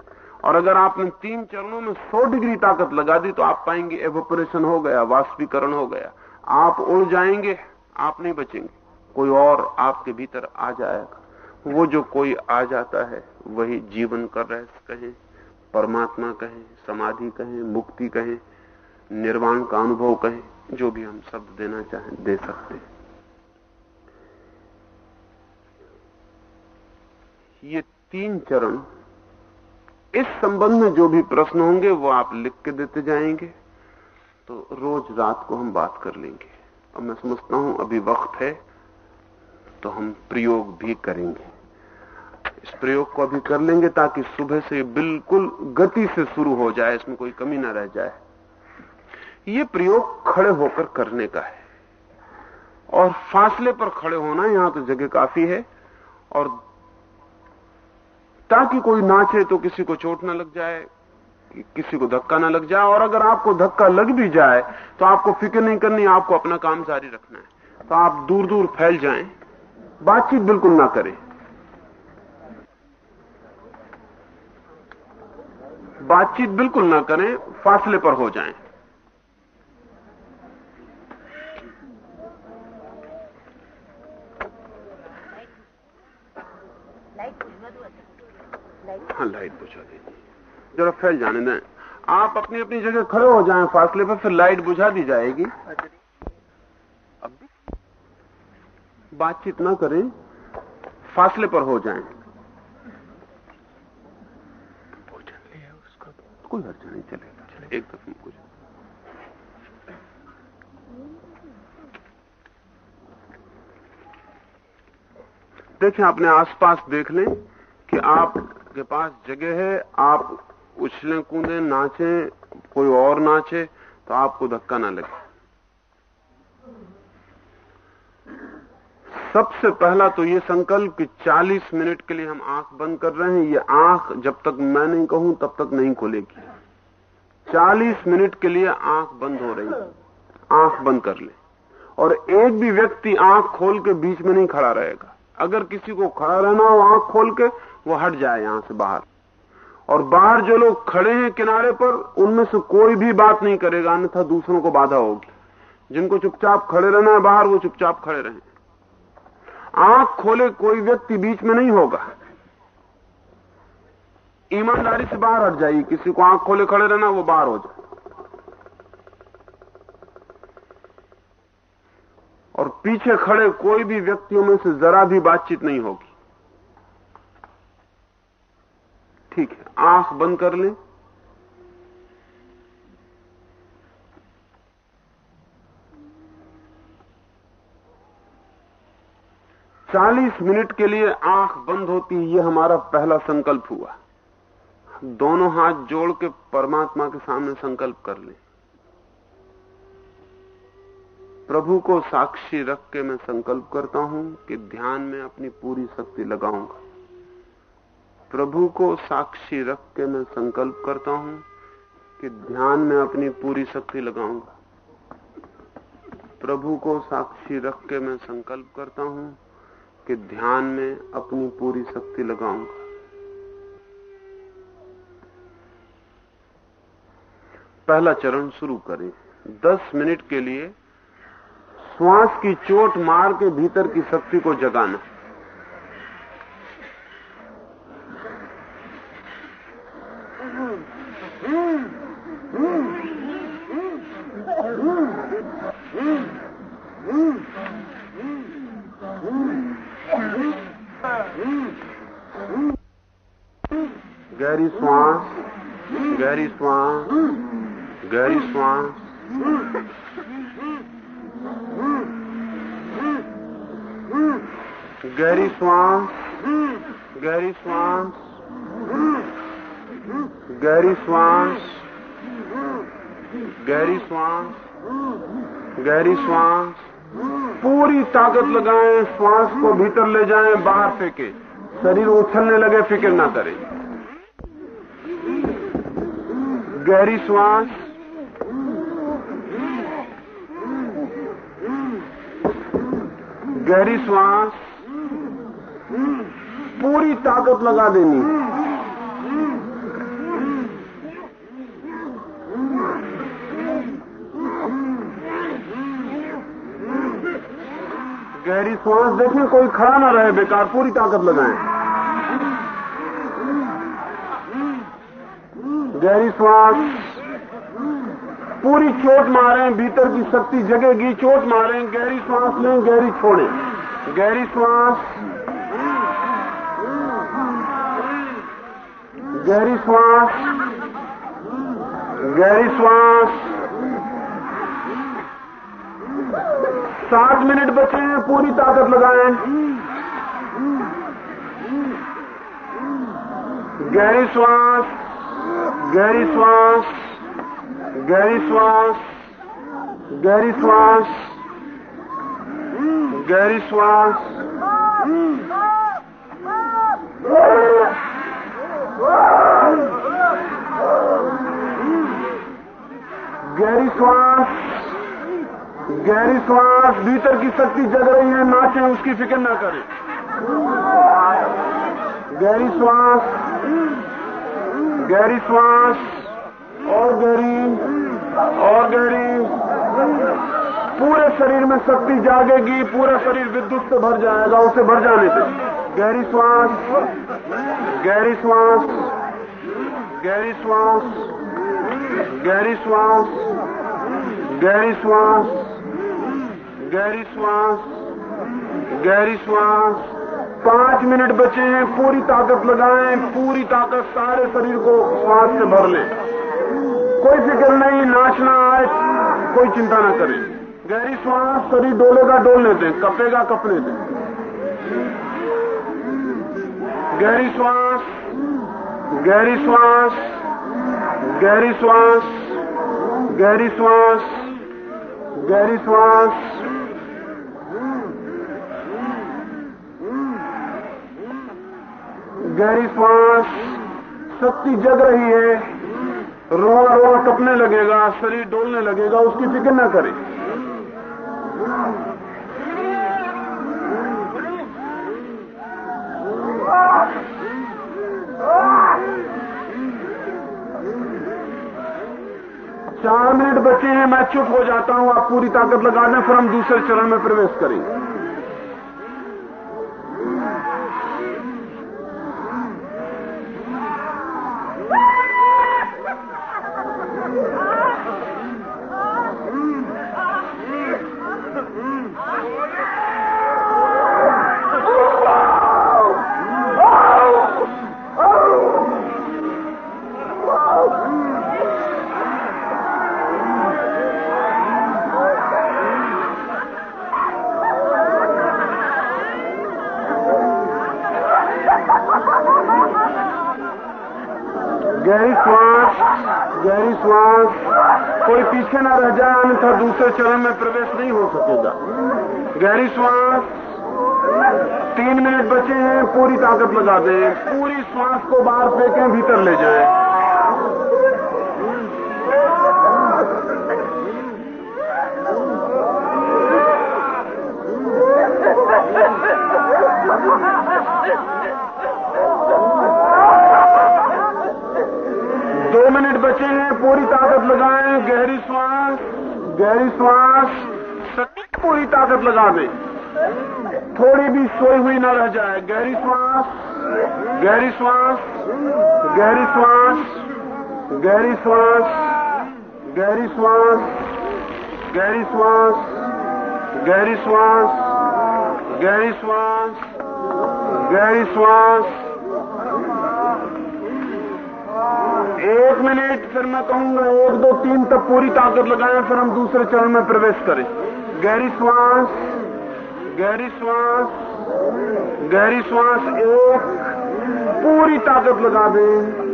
और अगर आपने तीन चरणों में सौ डिग्री ताकत लगा दी तो आप पाएँगे एवोपरेशन हो गया, वाष्पीकरण हो गया। आप उड़ जाएँगे, आप नहीं बचेंगे। कोई और आपके भीतर आ जाएगा। वो जो कोई आ जाता है, वही जीवन का रहस्य कहें, परमात्मा कहें, समाधि कहें, मुक्ति कहें, निर्वाण का अनुभव कहें। जो भी हम शब्द देना चाहें, दे सकते हैं। ये तीन चरण, इस संबंध में जो भी प्रश्न होंगे, वो आप लिख के देते जाएँगे। तो रोज रात को हम बात कर लेंगे। अब मैं समझता हूँ, अभी वक्त है तो हम प्रयोग भी करेंगे। इस प्रयोग को अभी कर लेंगे ताकि सुबह से बिल्कुल गति से शुरू हो जाए, इसमें कोई कमी ना रह जाए। ये प्रयोग खड़े होकर करने का है। और फासले पर खड़े होना यहाँ तो जगह काफ़ी है, और ताकि कोई नाचे तो किसी को चोट ना लग जाए, कि किसी को धक्का ना लग जाए, और अगर आपको धक्का लग भी जाए तो आपको फ़िक्र नहीं करनी, आपको अपना काम जारी रखना है। तो आप दूर दूर फैल जाएँ, बातचीत बिल्कुल ना करें। बातचीत बिल्कुल ना करें, फासले पर हो जाएँ। हाँ लाइट बुझा दीजिए जरा फैल जाने दें। आप अपनी अपनी जगह खड़े हो जाएँ फासले पर, फिर लाइट बुझा दी जाएगी। बातचीत ना करें, फासले पर हो जाएँ। कोई हर्जा नहीं, चले। एक दफे कुछ। देखें, अपने आसपास देख लें कि आपके पास जगह है, आप उछलें, कूदें, नाचें, कोई और नाचे तो आपको धक्का ना लगे। सबसे पहला तो ये संकल्प कि 40 मिनट के लिए हम आँख बंद कर रहे हैं, ये आँख जब तक मैं नहीं कहूँ, तब तक नहीं खुलेगी। 40 मिनट के लिए आँख बंद हो रही है, आँख बंद कर ले। और एक भी व्यक्ति आँख खोल के बीच में नहीं खड़ा रहेगा। अगर किसी को खड़ा रहना हो आँख खोल के वो हट जाए यहाँ से बाहर। और बाहर जो लोग खड़े हैं किनारे पर, उनमें से कोई भी बात नहीं करेगा, अन्यथा दूसरों को बाधा होगी। जिनको चुपचाप खड़े रहना है, बाहर वो चुपचाप खड़े रहे। आँख खोले कोई व्यक्ति बीच में नहीं होगा। ईमानदारी से बाहर हट जाइए, किसी को आँख खोले खड़े रहना, वो बाहर हो जाए। और पीछे खड़े कोई भी व्यक्तियों में से जरा भी बातचीत नहीं होगी। ठीक है, आँख बंद कर लें। चालीस मिनट के लिए आँख बंद होती ये हमारा पहला संकल्प हुआ। दोनों हाथ जोड़ के परमात्मा के सामने संकल्प कर लें। प्रभु को साक्षी रख के मैं संकल्प करता हूँ कि ध्यान में अपनी पूरी शक्ति लगाऊँगा। प्रभु को साक्षी रख के मैं संकल्प करता हूँ कि ध्यान में अपनी पूरी शक्ति लगाऊँगा। प्रभु को साक्षी रख के मैं संकल्प करता हूँ कि ध्यान में अपनी पूरी शक्ति लगाऊँगा। पहला चरण शुरू करें। दस मिनट के लिए श्वास की चोट मार के भीतर की शक्ति को जगाना गहरी श्वास गहरी श्वास गहरी श्वास गहरी श्वास गहरी श्वास गहरी श्वास गहरी श्वास गहरी श्वास पूरी ताकत लगाएँ, श्वास को भीतर ले जाएँ, बाहर फेंके। शरीर उछलने लगे, फ़िक्र ना करें। गहरी श्वास गहरी श्वास पूरी ताकत लगा देनी। गहरी श्वास देखें कोई खड़ा ना रहे, बेकार, पूरी ताकत लगाएँ। गहरी श्वास, पूरी चोट मारें, भीतर की शक्ति जगेगी, चोट मारें, गहरी श्वास लें, गहरी छोड़ें। गहरी श्वास गहरी श्वास गहरी श्वास। सात मिनट बचे हैं, पूरी ताकत लगाएँ। गहरी श्वास गहरी श्वास गहरी श्वास गहरी श्वास गहरी श्वास गहरी श्वास गहरी श्वास, भीतर की शक्ति जग रही है नाचे उसकी फ़िक्र ना करें। गहरी श्वास गहरी श्वास, और गहरी और गहरी। पूरे शरीर में शक्ति जागेगी, पूरा शरीर विद्युत से भर जाएगा, उसे भर जाने दे। गहरी श्वास गहरी श्वास गहरी श्वास गहरी श्वास गहरी श्वास। गहरी श्वास गहरी श्वास पाँच मिनट बचे हैं, पूरी ताकत लगाएँ, पूरी ताकत सारे शरीर को श्वास से भर लें। कोई फ़िक्र नहीं, नाचना आए, कोई चिंता ना करें। गहरी श्वास शरीर डोलेगा डोलने दें कपेगा कप कपने दें। गहरी श्वास गहरी श्वास गहरी श्वास गहरी श्वास गहरी श्वास गहरी श्वास शक्ति जग रही है। रोआ रोआ टपने लगेगा, शरीर डोलने लगेगा, उसकी फ़िक्र ना करें। चार मिनट बचे हैं, मैं चुप हो जाता हूँ, आप पूरी ताकत लगा दें फिर हम दूसरे चरण में प्रवेश करेंगे। दूसरे चरण में प्रवेश नहीं हो सकेगा। गहरी श्वास, तीन मिनट बचे हैं, पूरी ताकत लगा दें। पूरी श्वास को बाहर फेंकें, भीतर ले जाएँ। दो मिनट बचे हैं, पूरी ताकत लगाएँ, गहरी श्वास। गहरी श्वास सभी पूरी ताकत लगा दें थोड़ी भी सोई हुई न रह जाए गहरी श्वास गहरी श्वास गहरी श्वास गहरी श्वास गहरी श्वास गहरी श्वास गहरी श्वास गहरी श्वास गहरी श्वास एक मिनट, फिर मैं कहूँगा एक दो तीन तक पूरी ताकत लगाएँ, फिर हम दूसरे चरण में प्रवेश करें। गहरी श्वास गहरी श्वास गहरी श्वास, एक, पूरी ताकत लगा दें।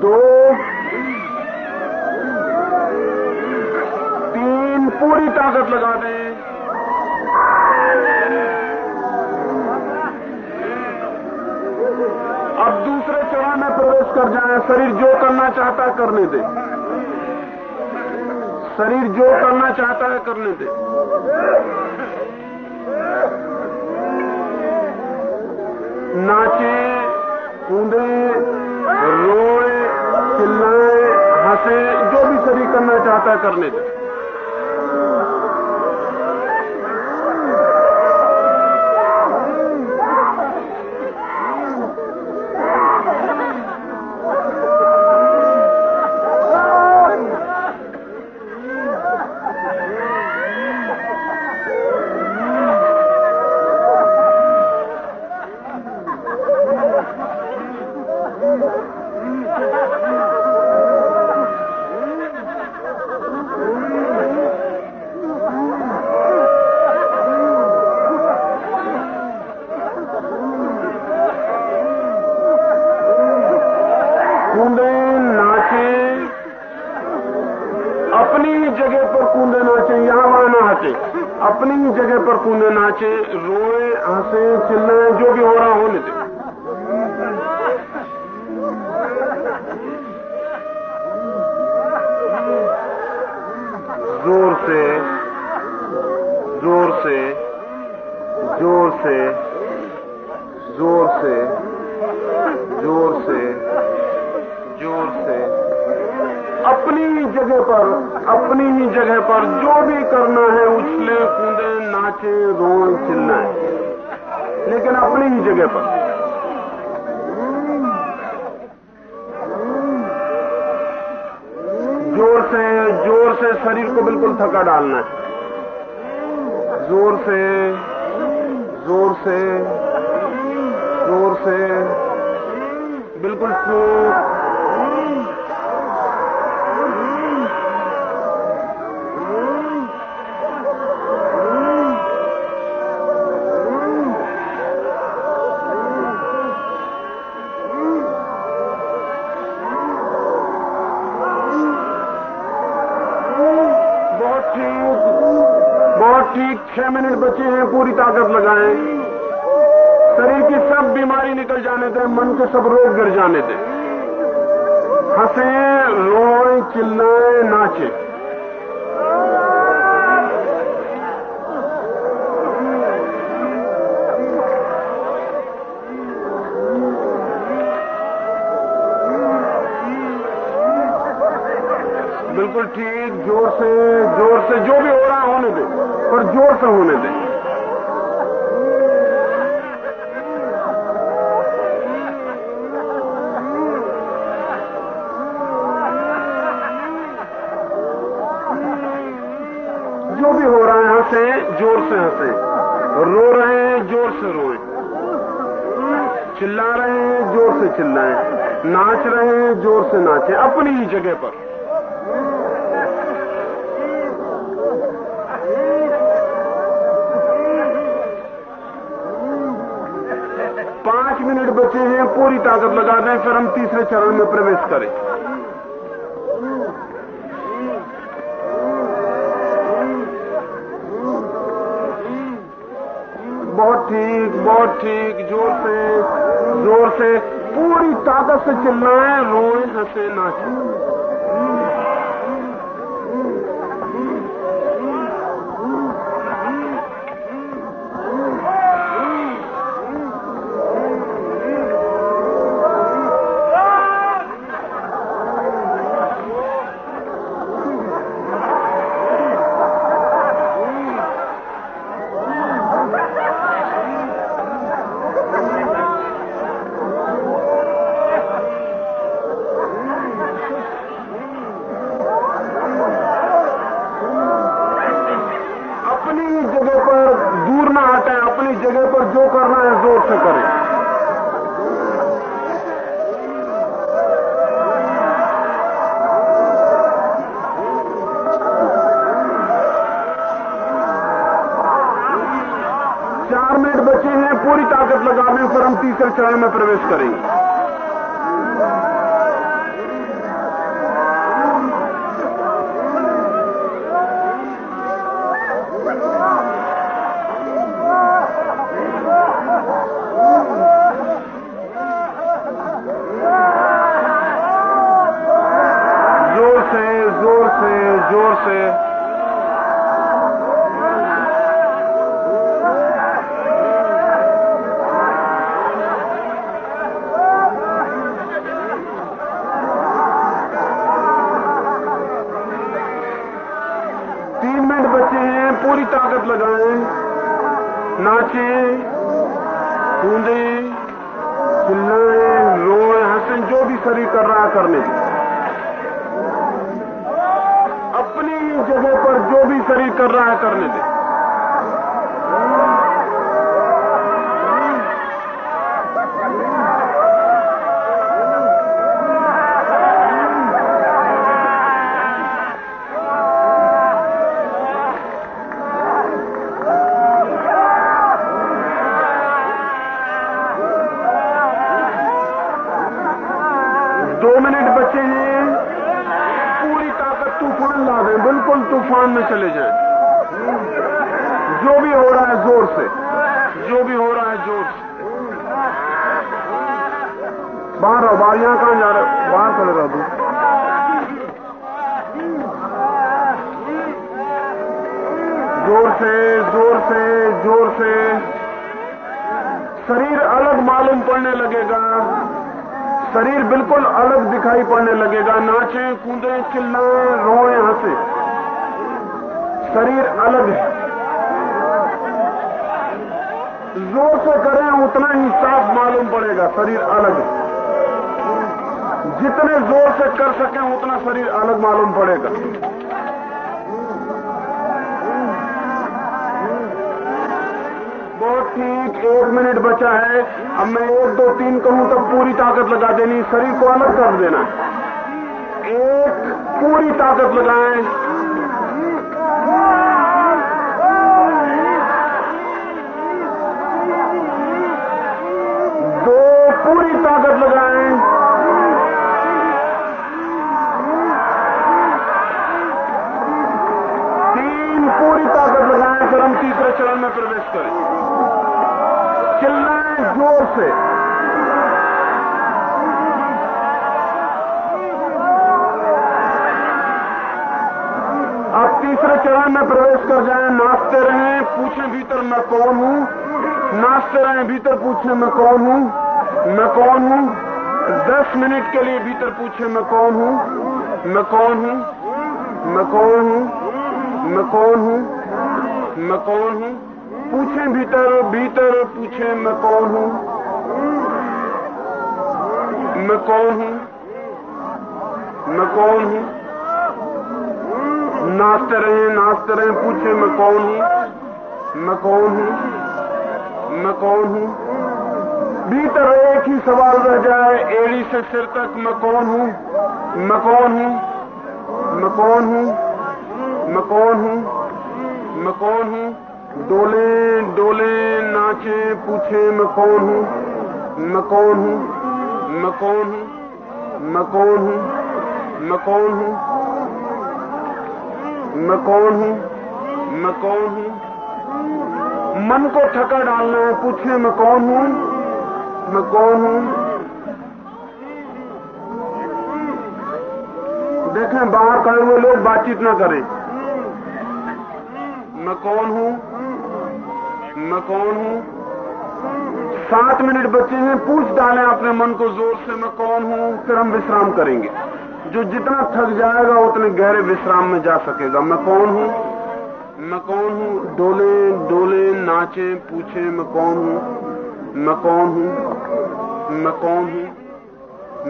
दो, तीन, पूरी ताकत लगा दें। प्रवेश कर जाए, शरीर जो करना चाहता है करने दे। शरीर जो करना चाहता है करने दे। नाचे, कूदे, रोए, चिल्लाए, हंसे, जो भी शरीर करना चाहता है करने दे। Norte बिल्कुल ठीक, ज़ोर से ज़ोर से, जो भी हो रहा होने दे, पर ज़ोर से होने दे। जो भी हो रहा है, हंसे, ज़ोर से हंसे। रो रहे हैं, ज़ोर से रोए। चिल्ला रहे हैं, ज़ोर से चिल्लाएँ। नाच रहे हैं, ज़ोर से नाचें, अपनी ही जगह पर। ताकत लगा दें, फिर हम तीसरे चरण में प्रवेश करें। बहुत ठीक बहुत ठीक, ज़ोर से ज़ोर से, पूरी ताकत से चिल्लाएँ, रोए, हंसे, नाचे। चरण में प्रवेश करेंगे चिल्लाएँ रोएँ हंसे। शरीर अलग है। ज़ोर से करें, उतना ही साफ़ मालूम पड़ेगा, शरीर अलग है। जितने ज़ोर से कर सकें, उतना शरीर अलग मालूम पड़ेगा। बहुत ठीक, एक मिनट बचा है। अब मैं एक, दो, तीन कहूँ, तब पूरी ताकत लगा देनी। शरीर को अलग कर देना एक पूरी ताकत लगाएँ। में प्रवेश कर जाएँ नाचते रहें पूछें भीतर मैं कौन हूँ नाचते रहें भीतर पूछें मैं कौन हूँ मैं कौन हूँ दस मिनट के लिए भीतर पूछें मैं कौन हूँ मैं कौन हूँ मैं कौन हूँ मैं कौन हूँ मैं कौन हूँ पूछें भीतर भीतर पूछें मैं कौन हूँ मैं कौन हूँ मैं कौन हूँ नाचते रहे नाचते रहे पूछे मैं कौन हूँ मैं कौन हूँ मैं कौन हूँ भीतर एक ही सवाल रह जाए एड़ी से सिर तक मैं कौन हूँ मैं कौन हूँ मैं कौन हूँ मैं कौन हूँ मैं कौन हूँ डोले डोले नाचे पूछे मैं कौन हूँ मैं कौन हूँ मैं कौन हूँ मैं कौन हूँ मैं कौन हूँ मैं कौन हूँ? मैं कौन हूँ? मन को थका डालना है पूछे मैं कौन हूँ? मैं कौन हूँ? देखें, बाहर खड़े हुए लोग बातचीत ना करें। मैं कौन हूँ? मैं कौन हूँ? सात मिनट बचे हैं, पूछ डालें अपने मन को ज़ोर से, मैं कौन हूँ? फिर हम विश्राम करेंगे। जो जितना थक जाएगा उतने गहरे विश्राम में जा सकेगा मैं कौन हूँ मैं कौन हूँ डोले डोले नाचे पूछे मैं कौन हूँ मैं कौन हूँ मैं कौन हूँ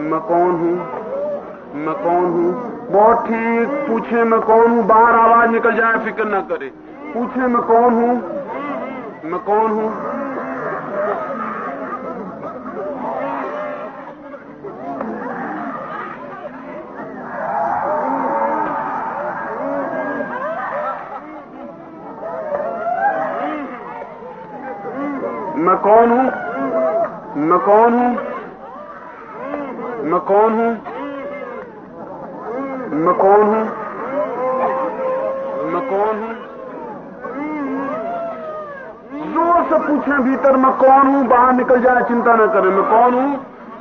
मैं कौन हूँ मैं कौन हूँ बहुत ठीक पूछे मैं कौन हूँ बाहर आवाज़ निकल जाए फ़िक्र ना करे पूछे मैं कौन हूँ मैं कौन हूँ कौन हूँ? मैं कौन हूँ? मैं कौन हूँ? मैं कौन हूँ? मैं कौन हूँ? ज़ोर से पूछे भीतर, मैं कौन हूँ? बाहर निकल जाए चिंता न करें। मैं कौन हूँ?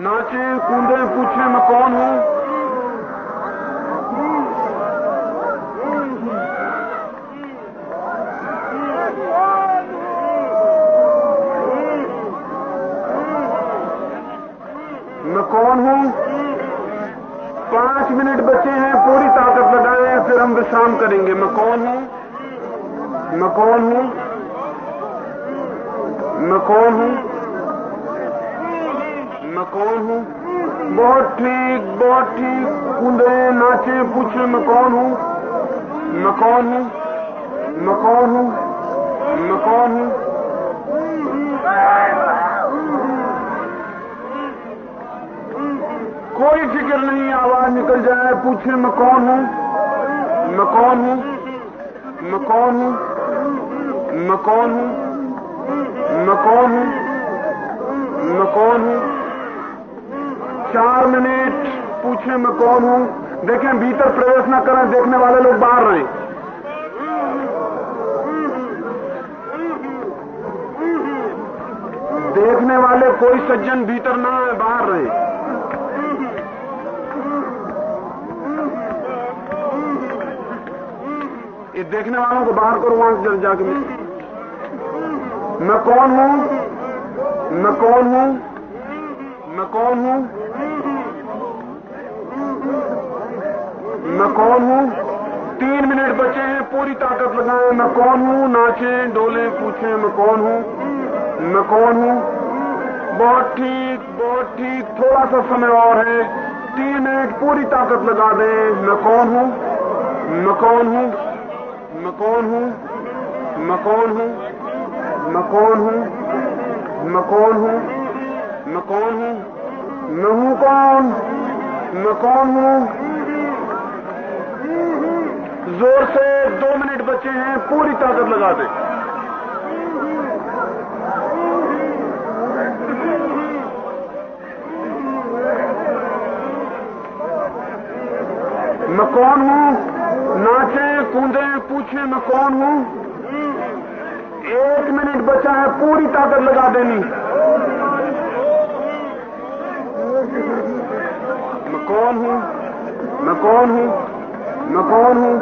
नाचे, कूदे, पूछे, मैं कौन हूँ मैं कौन हूँ पाँच मिनट बचे हैं पूरी ताकत लगाएँ फिर हम विश्राम करेंगे। मैं कौन हूँ? मैं कौन हूँ? मैं कौन हूँ? मैं कौन हूँ? बहुत ठीक बहुत ठीक। कूदे नाचे, पूछे, मैं कौन हूँ? मैं कौन हूँ? मैं कौन हूँ? मैं कौन हूँ? कोई फ़िक्र नहीं, आवाज़ निकल जाए, पूछे, मैं कौन हूँ? मैं कौन हूँ? मैं कौन हूँ? मैं कौन हूँ? मैं कौन हूँ? मैं कौन हूँ? चार मिनट पूछे मैं कौन हूँ? देखें, भीतर प्रवेश न करें, देखने वाले लोग बाहर रहें। देखने वाले कोई सज्जन भीतर ना आए, बाहर रहे। ये देखने वालों को बाहर करो, वहाँ से जाके मैं कौन हूँ? मैं कौन हूँ? मैं कौन हूँ? मैं कौन हूँ? तीन मिनट बचे हैं, पूरी ताकत लगाएँ। मैं कौन हूँ? नाचे, डोले, पूछे, मैं कौन हूँ? मैं कौन हूँ? बहुत ठीक बहुत ठीक थोड़ा सा समय और है। तीन मिनट, पूरी ताकत लगा दें। मैं कौन हूँ? मैं कौन हूँ? कौन हूँ मैं कौन हूँ मैं कौन हूँ मैं कौन हूँ मैं कौन हूँ, मैं हूँ कौन, मैं कौन हूँ? ज़ोर से दो मिनट बचे हैं, पूरी ताकत लगा दें। मैं कौन हूँ? नाचे, कूदे पूछे मैं कौन हूँ? एक मिनट बचा है, पूरी ताकत लगा देनी। मैं कौन हूँ? मैं कौन हूँ? मैं कौन हूँ?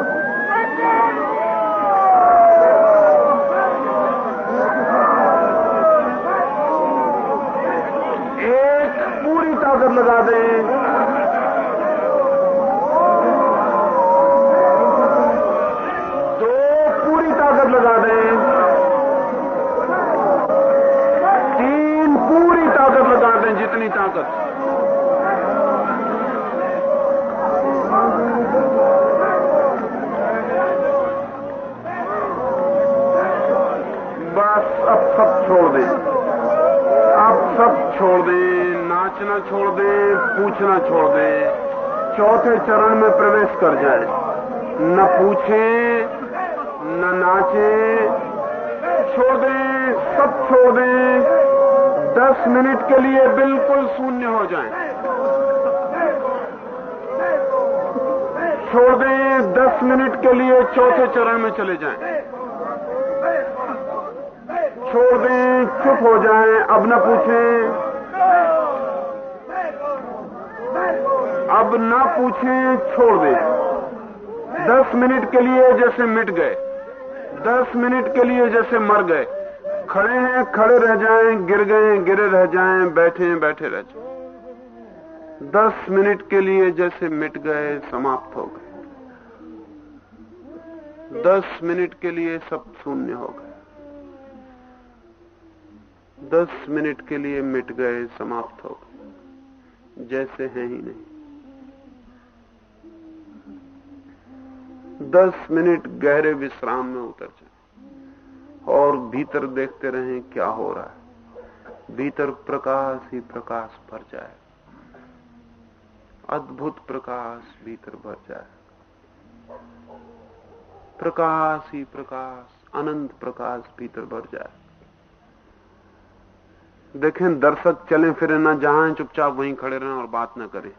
एक पूरी ताकत लगा दें दो। कर जाए। न पूछे, न नाचे। छोड़ दें, सब छोड़ दें। दस मिनट के लिए बिल्कुल शून्य हो जाए। छोड़ दें, दस मिनट के लिए चौथे चरण में चले जाएँ। छोड़ दें, चुप हो जाएँ, अब न पूछें। अब न पूछें, छोड़ दें। दस मिनट के लिए जैसे मिट गए। दस मिनट के लिए जैसे मर गए। खड़े हैं, खड़े रह जाएँ, गिर गए, गिरे रह जाएँ, बैठे हैं, बैठे रह जाएँ। दस मिनट के लिए जैसे मिट गए, समाप्त हो गए। दस मिनट के लिए सब शून्य हो गए। दस मिनट के लिए मिट गए, समाप्त हो गए। जैसे है ही नहीं। दस मिनट गहरे विश्राम में उतर जाए और भीतर देखते रहें क्या हो रहा है। भीतर प्रकाश ही प्रकाश भर जाए। अद्भुत प्रकाश भीतर भर जाए। प्रकाश ही प्रकाश, अनंत प्रकाश भीतर भर जाए। देखें, दर्शक चले, फिरे ना जहाँ चुपचाप वहीं खड़े रहें और बात ना करें।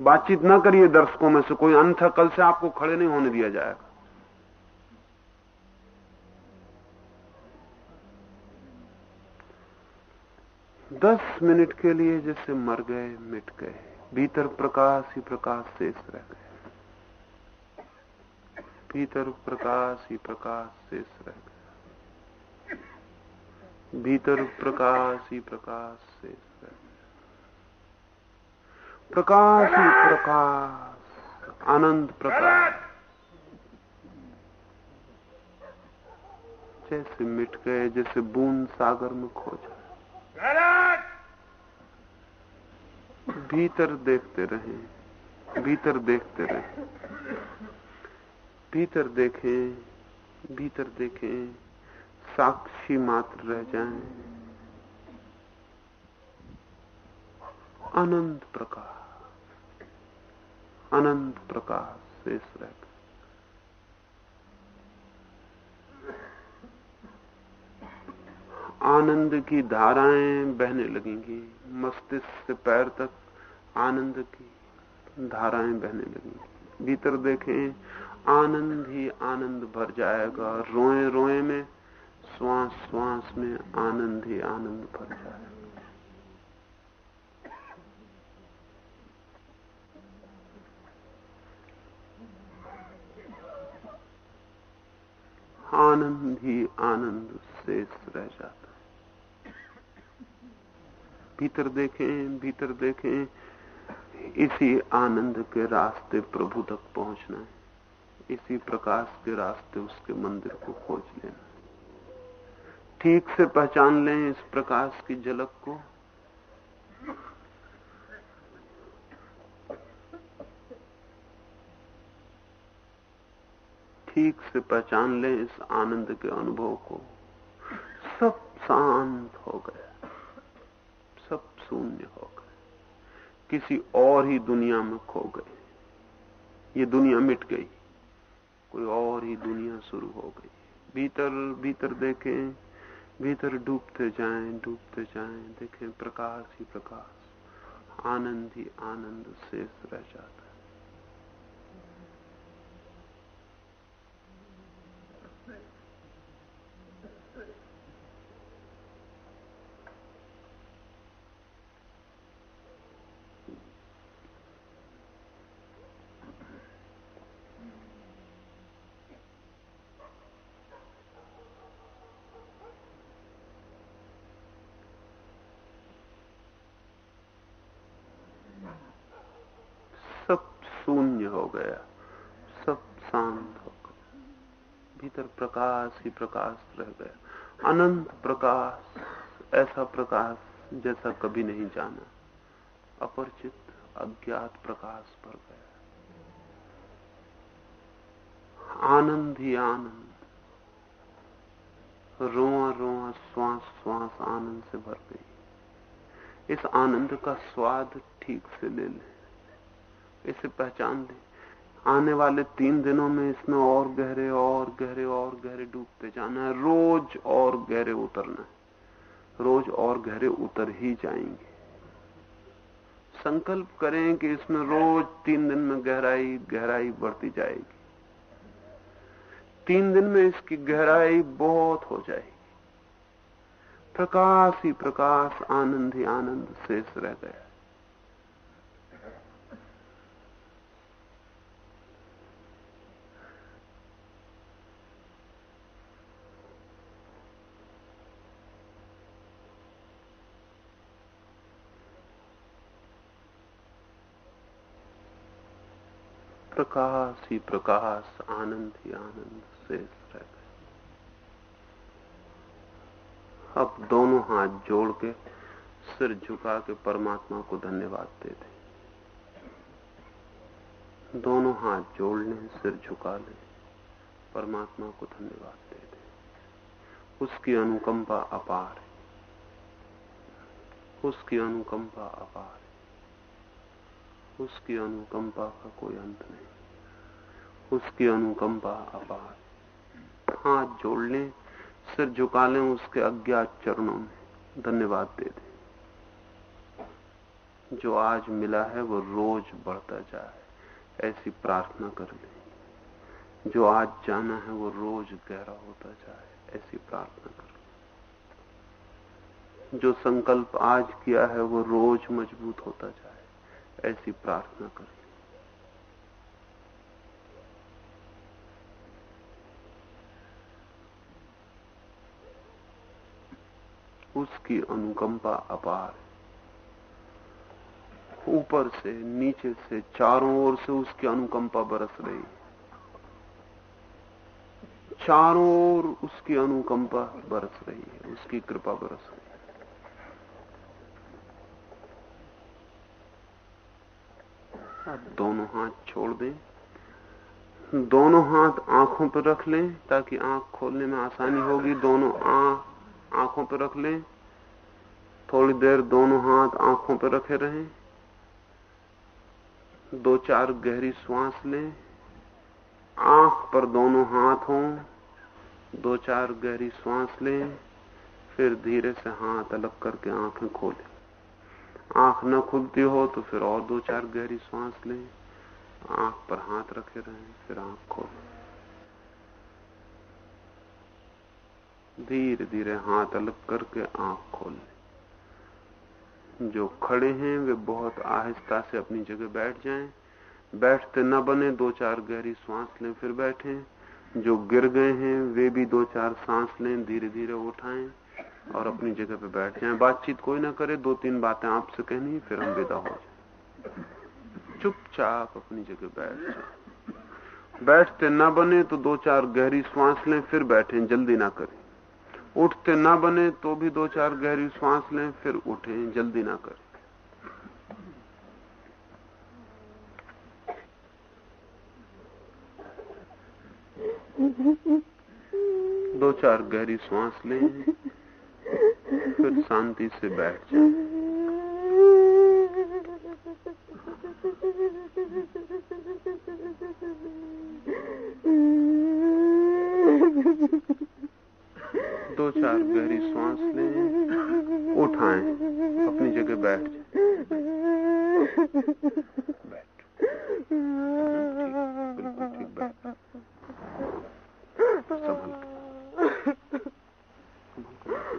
बातचीत ना करिए दर्शकों में से, कोई अन्य कल से आपको खड़े नहीं होने दिया जाएगा। दस मिनट के लिए जैसे मर गए, मिट गए, भीतर प्रकाश ही प्रकाश शेष रह गए। भीतर प्रकाश ही प्रकाश शेष रह गए। भीतर प्रकाश ही प्रकाश शेष प्रकाश ही प्रकाश, आनंद प्रकाश। जैसे मिट गए, जैसे बूंद सागर में खो जाए। भीतर देखते रहे, भीतर देखते रहे। भीतर देखें भीतर देखें, साक्षी मात्र रह जाएँ। अनंत प्रकाश। अनंत प्रकाश शेष रहता आनंद की धाराएँ बहने लगेंगी, मस्तिष्क से पैर तक आनंद की धाराएँ बहने लगेंगी। भीतर देखें, आनंद ही आनंद भर जाएगा। रोए रोए में श्वास श्वास में आनंद ही आनंद भर जाएगा। आनंद ही आनंद शेष रह जाता भीतर देखें भीतर देखें, इसी आनंद के रास्ते प्रभु तक पहुँचना है। इसी प्रकाश के रास्ते उसके मंदिर को खोज लेना ठीक से पहचान लें इस प्रकाश की झलक को। ठीक से पहचान लें इस आनंद के अनुभव को। सब शांत हो गया सब शून्य हो गए। किसी और ही दुनिया में खो गए। ये दुनिया मिट गई। कोई और ही दुनिया शुरू हो गई। भीतर भीतर देखें, भीतर डूबते जाएँ डूबते जाएँ, देखें प्रकाश ही प्रकाश। आनंद ही आनंद शेष रह जाता शून्य हो गया, सब शांत हो गया। भीतर प्रकाश ही प्रकाश रह गया। अनंत प्रकाश, ऐसा प्रकाश जैसा कभी नहीं जाना। अपरिचित, अज्ञात प्रकाश भर गया। आनंद ही आनंद। रोआ रोआ, श्वास श्वास आनंद से भर गई। इस आनंद का स्वाद ठीक से ले ले। इसे पहचान ले आने वाले तीन दिनों में इसमें और गहरे और गहरे और गहरे डूबते जाना है। रोज और गहरे उतरना है। रोज और गहरे उतर ही जाएँगे। संकल्प करें कि इसमें रोज तीन दिन में गहराई गहराई बढ़ती जाएगी। तीन दिन में इसकी गहराई बहुत हो जाएगी। प्रकाश ही प्रकाश, आनंद ही आनंद शेष रह गया। प्रकाश ही प्रकाश, आनंद ही आनंद, शेष रह गए। अब दोनों हाथ जोड़ के सिर झुका के परमात्मा को धन्यवाद दे दे। दोनों हाथ जोड़ लें सिर झुका लें, परमात्मा को धन्यवाद दे दे। उसकी अनुकंपा अपार है। उसकी अनुकंपा अपार है। उसकी अनुकंपा का कोई अंत नहीं। उसकी अनुकंपा अपार। हाथ जोड़ लें, सिर झुका लें उसके अज्ञात चरणों में। धन्यवाद दे दें। जो आज मिला है, वो रोज बढ़ता जाए। ऐसी प्रार्थना कर लें। जो आज जाना है, वो रोज गहरा होता जाए। ऐसी प्रार्थना कर लें। जो संकल्प आज किया है, वो रोज मज़बूत होता जाए। ऐसी प्रार्थना करें उसकी अनुकंपा अपार ऊपर से, नीचे से, चारों ओर से उसकी अनुकंपा बरस रही चारों ओर उसकी अनुकंपा बरस रही है, उसकी कृपा बरस रही है। अब दोनों हाथ छोड़ दें। दोनों हाथ आँखों पर रख लें, ताकि आँख खोलने में आसानी होगी। दोनों आँखों पर रख लें। थोड़ी देर दोनों हाथ आँखों पर रखे रहें। दो चार गहरी श्वास लें। आँख पर दोनों हाथ हों। दो चार गहरी श्वास लें। फिर धीरे से हाथ अलग करके आँखें खोलें। आँख न खुलती हो तो फिर और दो चार गहरी सांस लें। आँख पर हाथ रखे रहें, फिर आँख खोलें। धीरे धीरे हाथ अलग करके आँख खोलें। जो खड़े हैं, वे बहुत आहिस्ता से अपनी जगह बैठ जाएँ। बैठते न बने दो चार गहरी सांस लें, फिर बैठें। जो गिर गए हैं, वे भी दो चार सांस लें धीरे धीरे उठाएँ और अपनी जगह पे बैठ जाएँ। बातचीत कोई ना करे दो तीन बातें आपसे कहनी, फिर हम विदा हो जाए। चुपचाप अपनी जगह बैठ जाए। बैठते ना बने तो दो चार गहरी सांस लें, फिर बैठे। जल्दी ना करें। उठते ना बने तो भी दो चार गहरी श्वास लें, फिर उठे, जल्दी ना करें। दो चार गहरी श्वास लें, फिर शांति से बैठ जाए। दो चार गहरी सांस लें, उठाएँ, अपनी जगह बैठ जाए। बैठ।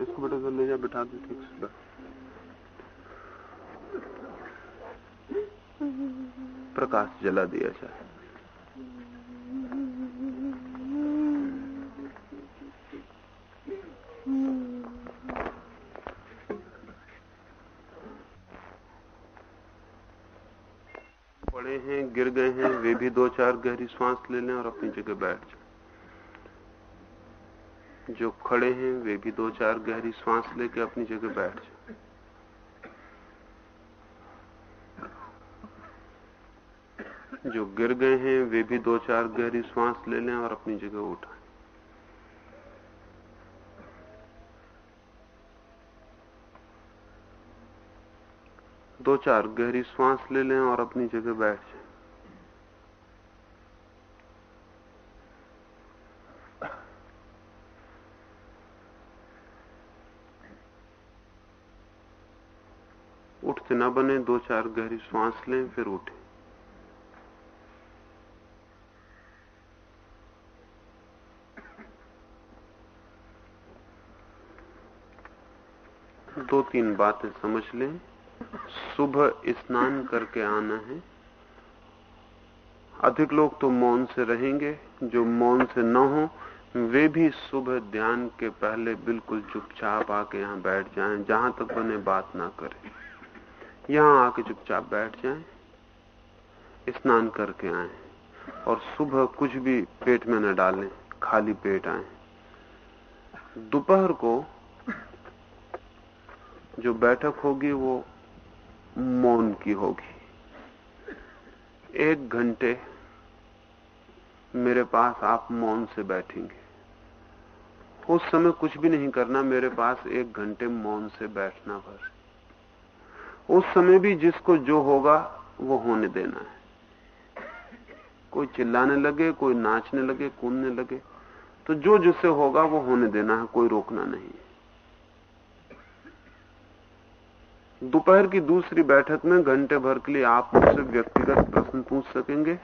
इसको बेटा ले जा बिठा दे, ठीक से प्रकाश जला दिया जाए। पड़े हैं, गिर गए हैं, वे भी दो चार गहरी सांस ले लें और अपनी जगह बैठ जाए। जो खड़े हैं, वे भी दो चार गहरी सांस लेके अपनी जगह बैठ जाए। जो गिर गए हैं, वे भी दो चार गहरी सांस ले लें और अपनी जगह उठाएँ। दो चार गहरी श्वास ले लें और अपनी जगह बैठ जाए। उठते ना बने दो चार गहरी श्वास लें, फिर उठे। दो तीन बातें समझ लें। सुबह स्नान करके आना है। अधिक लोग तो मौन से रहेंगे, जो मौन से न हो, वे भी सुबह ध्यान के पहले बिल्कुल चुपचाप आके यहाँ बैठ जाएँ, जहाँ तक बने बात ना करें। यहाँ आके चुपचाप बैठ जाएँ, स्नान करके आए, और सुबह कुछ भी पेट में न डालें, खाली पेट आए। दोपहर को जो बैठक होगी वो मौन की होगी। एक घंटे मेरे पास आप मौन से बैठेंगे। उस समय कुछ भी नहीं करना, मेरे पास एक घंटे मौन से बैठना भर उस समय भी जिसको जो होगा, वो होने देना है। कोई चिल्लाने लगे, कोई नाचने लगे, कूदने लगे तो जो जिससे होगा, वो होने देना है, कोई रोकना नहीं दोपहर की दूसरी बैठक में घंटे भर के लिए आप मुझसे व्यक्तिगत प्रश्न पूछ सकेंगे।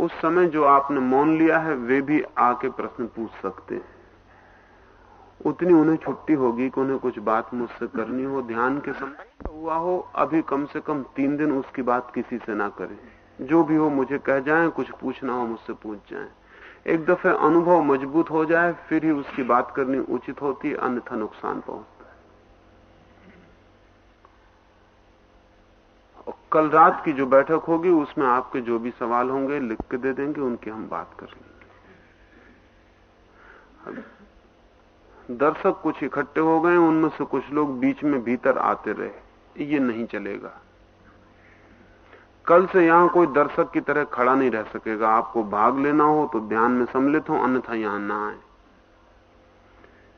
उस समय जो आपने मौन लिया है, वे भी आके प्रश्न पूछ सकते हैं। उतनी उन्हें छुट्टी होगी कि उन्हें कुछ बात मुझसे करनी हो, ध्यान के समय हुआ हो, अभी कम से कम तीन दिन उसकी बात किसी से ना करें। जो भी हो मुझे कह जाएँ, कुछ पूछना हो मुझसे पूछ जाए। एक दफे अनुभव मज़बूत हो जाए, फिर ही उसकी बात करनी उचित होती, अन्यथा नुकसान पहुँचता है और कल रात की जो बैठक होगी, उसमें आपके जो भी सवाल होंगे, लिख के दे देंगे, उनकी हम बात कर लेंगे। दर्शक कुछ इकट्ठे हो गए, उनमें से कुछ लोग बीच में भीतर आते रहे। ये नहीं चलेगा। कल से यहाँ कोई दर्शक की तरह खड़ा नहीं रह सकेगा। आपको भाग लेना हो तो ध्यान में सम्मिलित हो, अन्यथा यहाँ ना आए।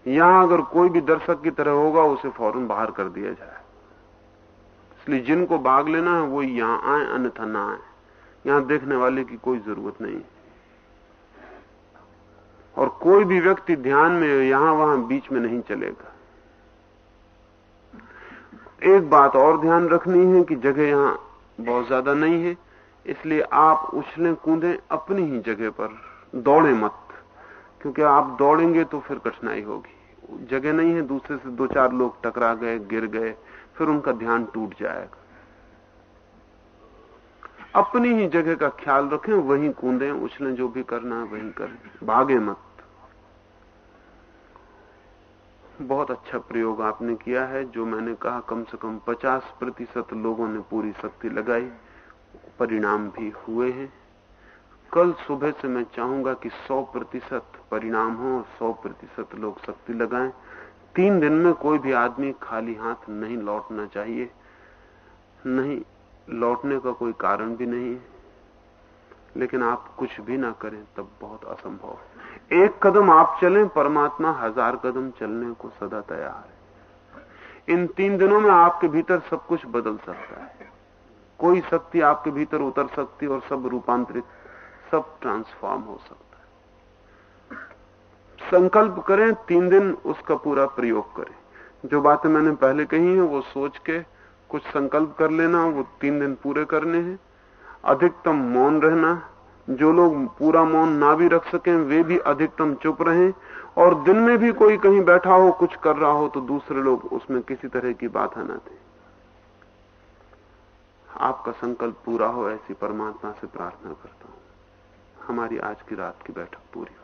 यहाँ अगर कोई भी दर्शक की तरह होगा, उसे फ़ौरन बाहर कर दिया जाए। इसलिए जिनको भाग लेना है, वो यहाँ आए, अन्यथा ना आए। यहाँ देखने वाले की कोई ज़रूरत नहीं। और कोई भी व्यक्ति ध्यान में यहाँ वहाँ बीच में नहीं चलेगा। एक बात और ध्यान रखनी है कि जगह यहाँ बहुत ज़्यादा नहीं है, इसलिए आप उछले कूदे अपनी ही जगह पर। दौड़े मत, क्योंकि आप दौड़ेंगे तो फिर कठिनाई होगी। जगह नहीं है, दूसरे से दो चार लोग टकरा गए, गिर गए फिर उनका ध्यान टूट जाएगा। अपनी ही जगह का ख्याल रखें, वहीं कूदें, उछलें, जो भी करना है वहीं करें। भागे मत। बहुत अच्छा प्रयोग आपने किया है, जो मैंने कहा, कम से कम 50 प्रतिशत लोगों ने पूरी शक्ति लगाई, परिणाम भी हुए हैं। कल सुबह से मैं चाहूँगा कि 100 प्रतिशत परिणाम हो 100 प्रतिशत लोग शक्ति लगाएँ। तीन दिन में कोई भी आदमी खाली हाथ नहीं लौटना चाहिए। नहीं, लौटने का कोई कारण भी नहीं है। लेकिन आप कुछ भी ना करें, तब बहुत असंभव है। एक कदम आप चलें, परमात्मा हज़ार कदम चलने को सदा तैयार है। इन तीन दिनों में आपके भीतर सब कुछ बदल सकता है। कोई शक्ति आपके भीतर उतर सकती और सब रूपांतरित, सब ट्रांसफॉर्म हो सकता संकल्प करें, तीन दिन उसका पूरा प्रयोग करें। जो बातें मैंने पहले कही है, वो सोच के कुछ संकल्प कर लेना, वो तीन दिन पूरे करने हैं। अधिकतम मौन रहना, जो लोग पूरा मौन ना भी रख सकें, वे भी अधिकतम चुप रहें। और दिन में भी कोई कहीं बैठा हो, कुछ कर रहा हो तो दूसरे लोग उसमें किसी तरह की बात आना दें। आपका संकल्प पूरा हो, ऐसी परमात्मा से प्रार्थना करता हूँ। हमारी आज की रात की बैठक पूरी हो।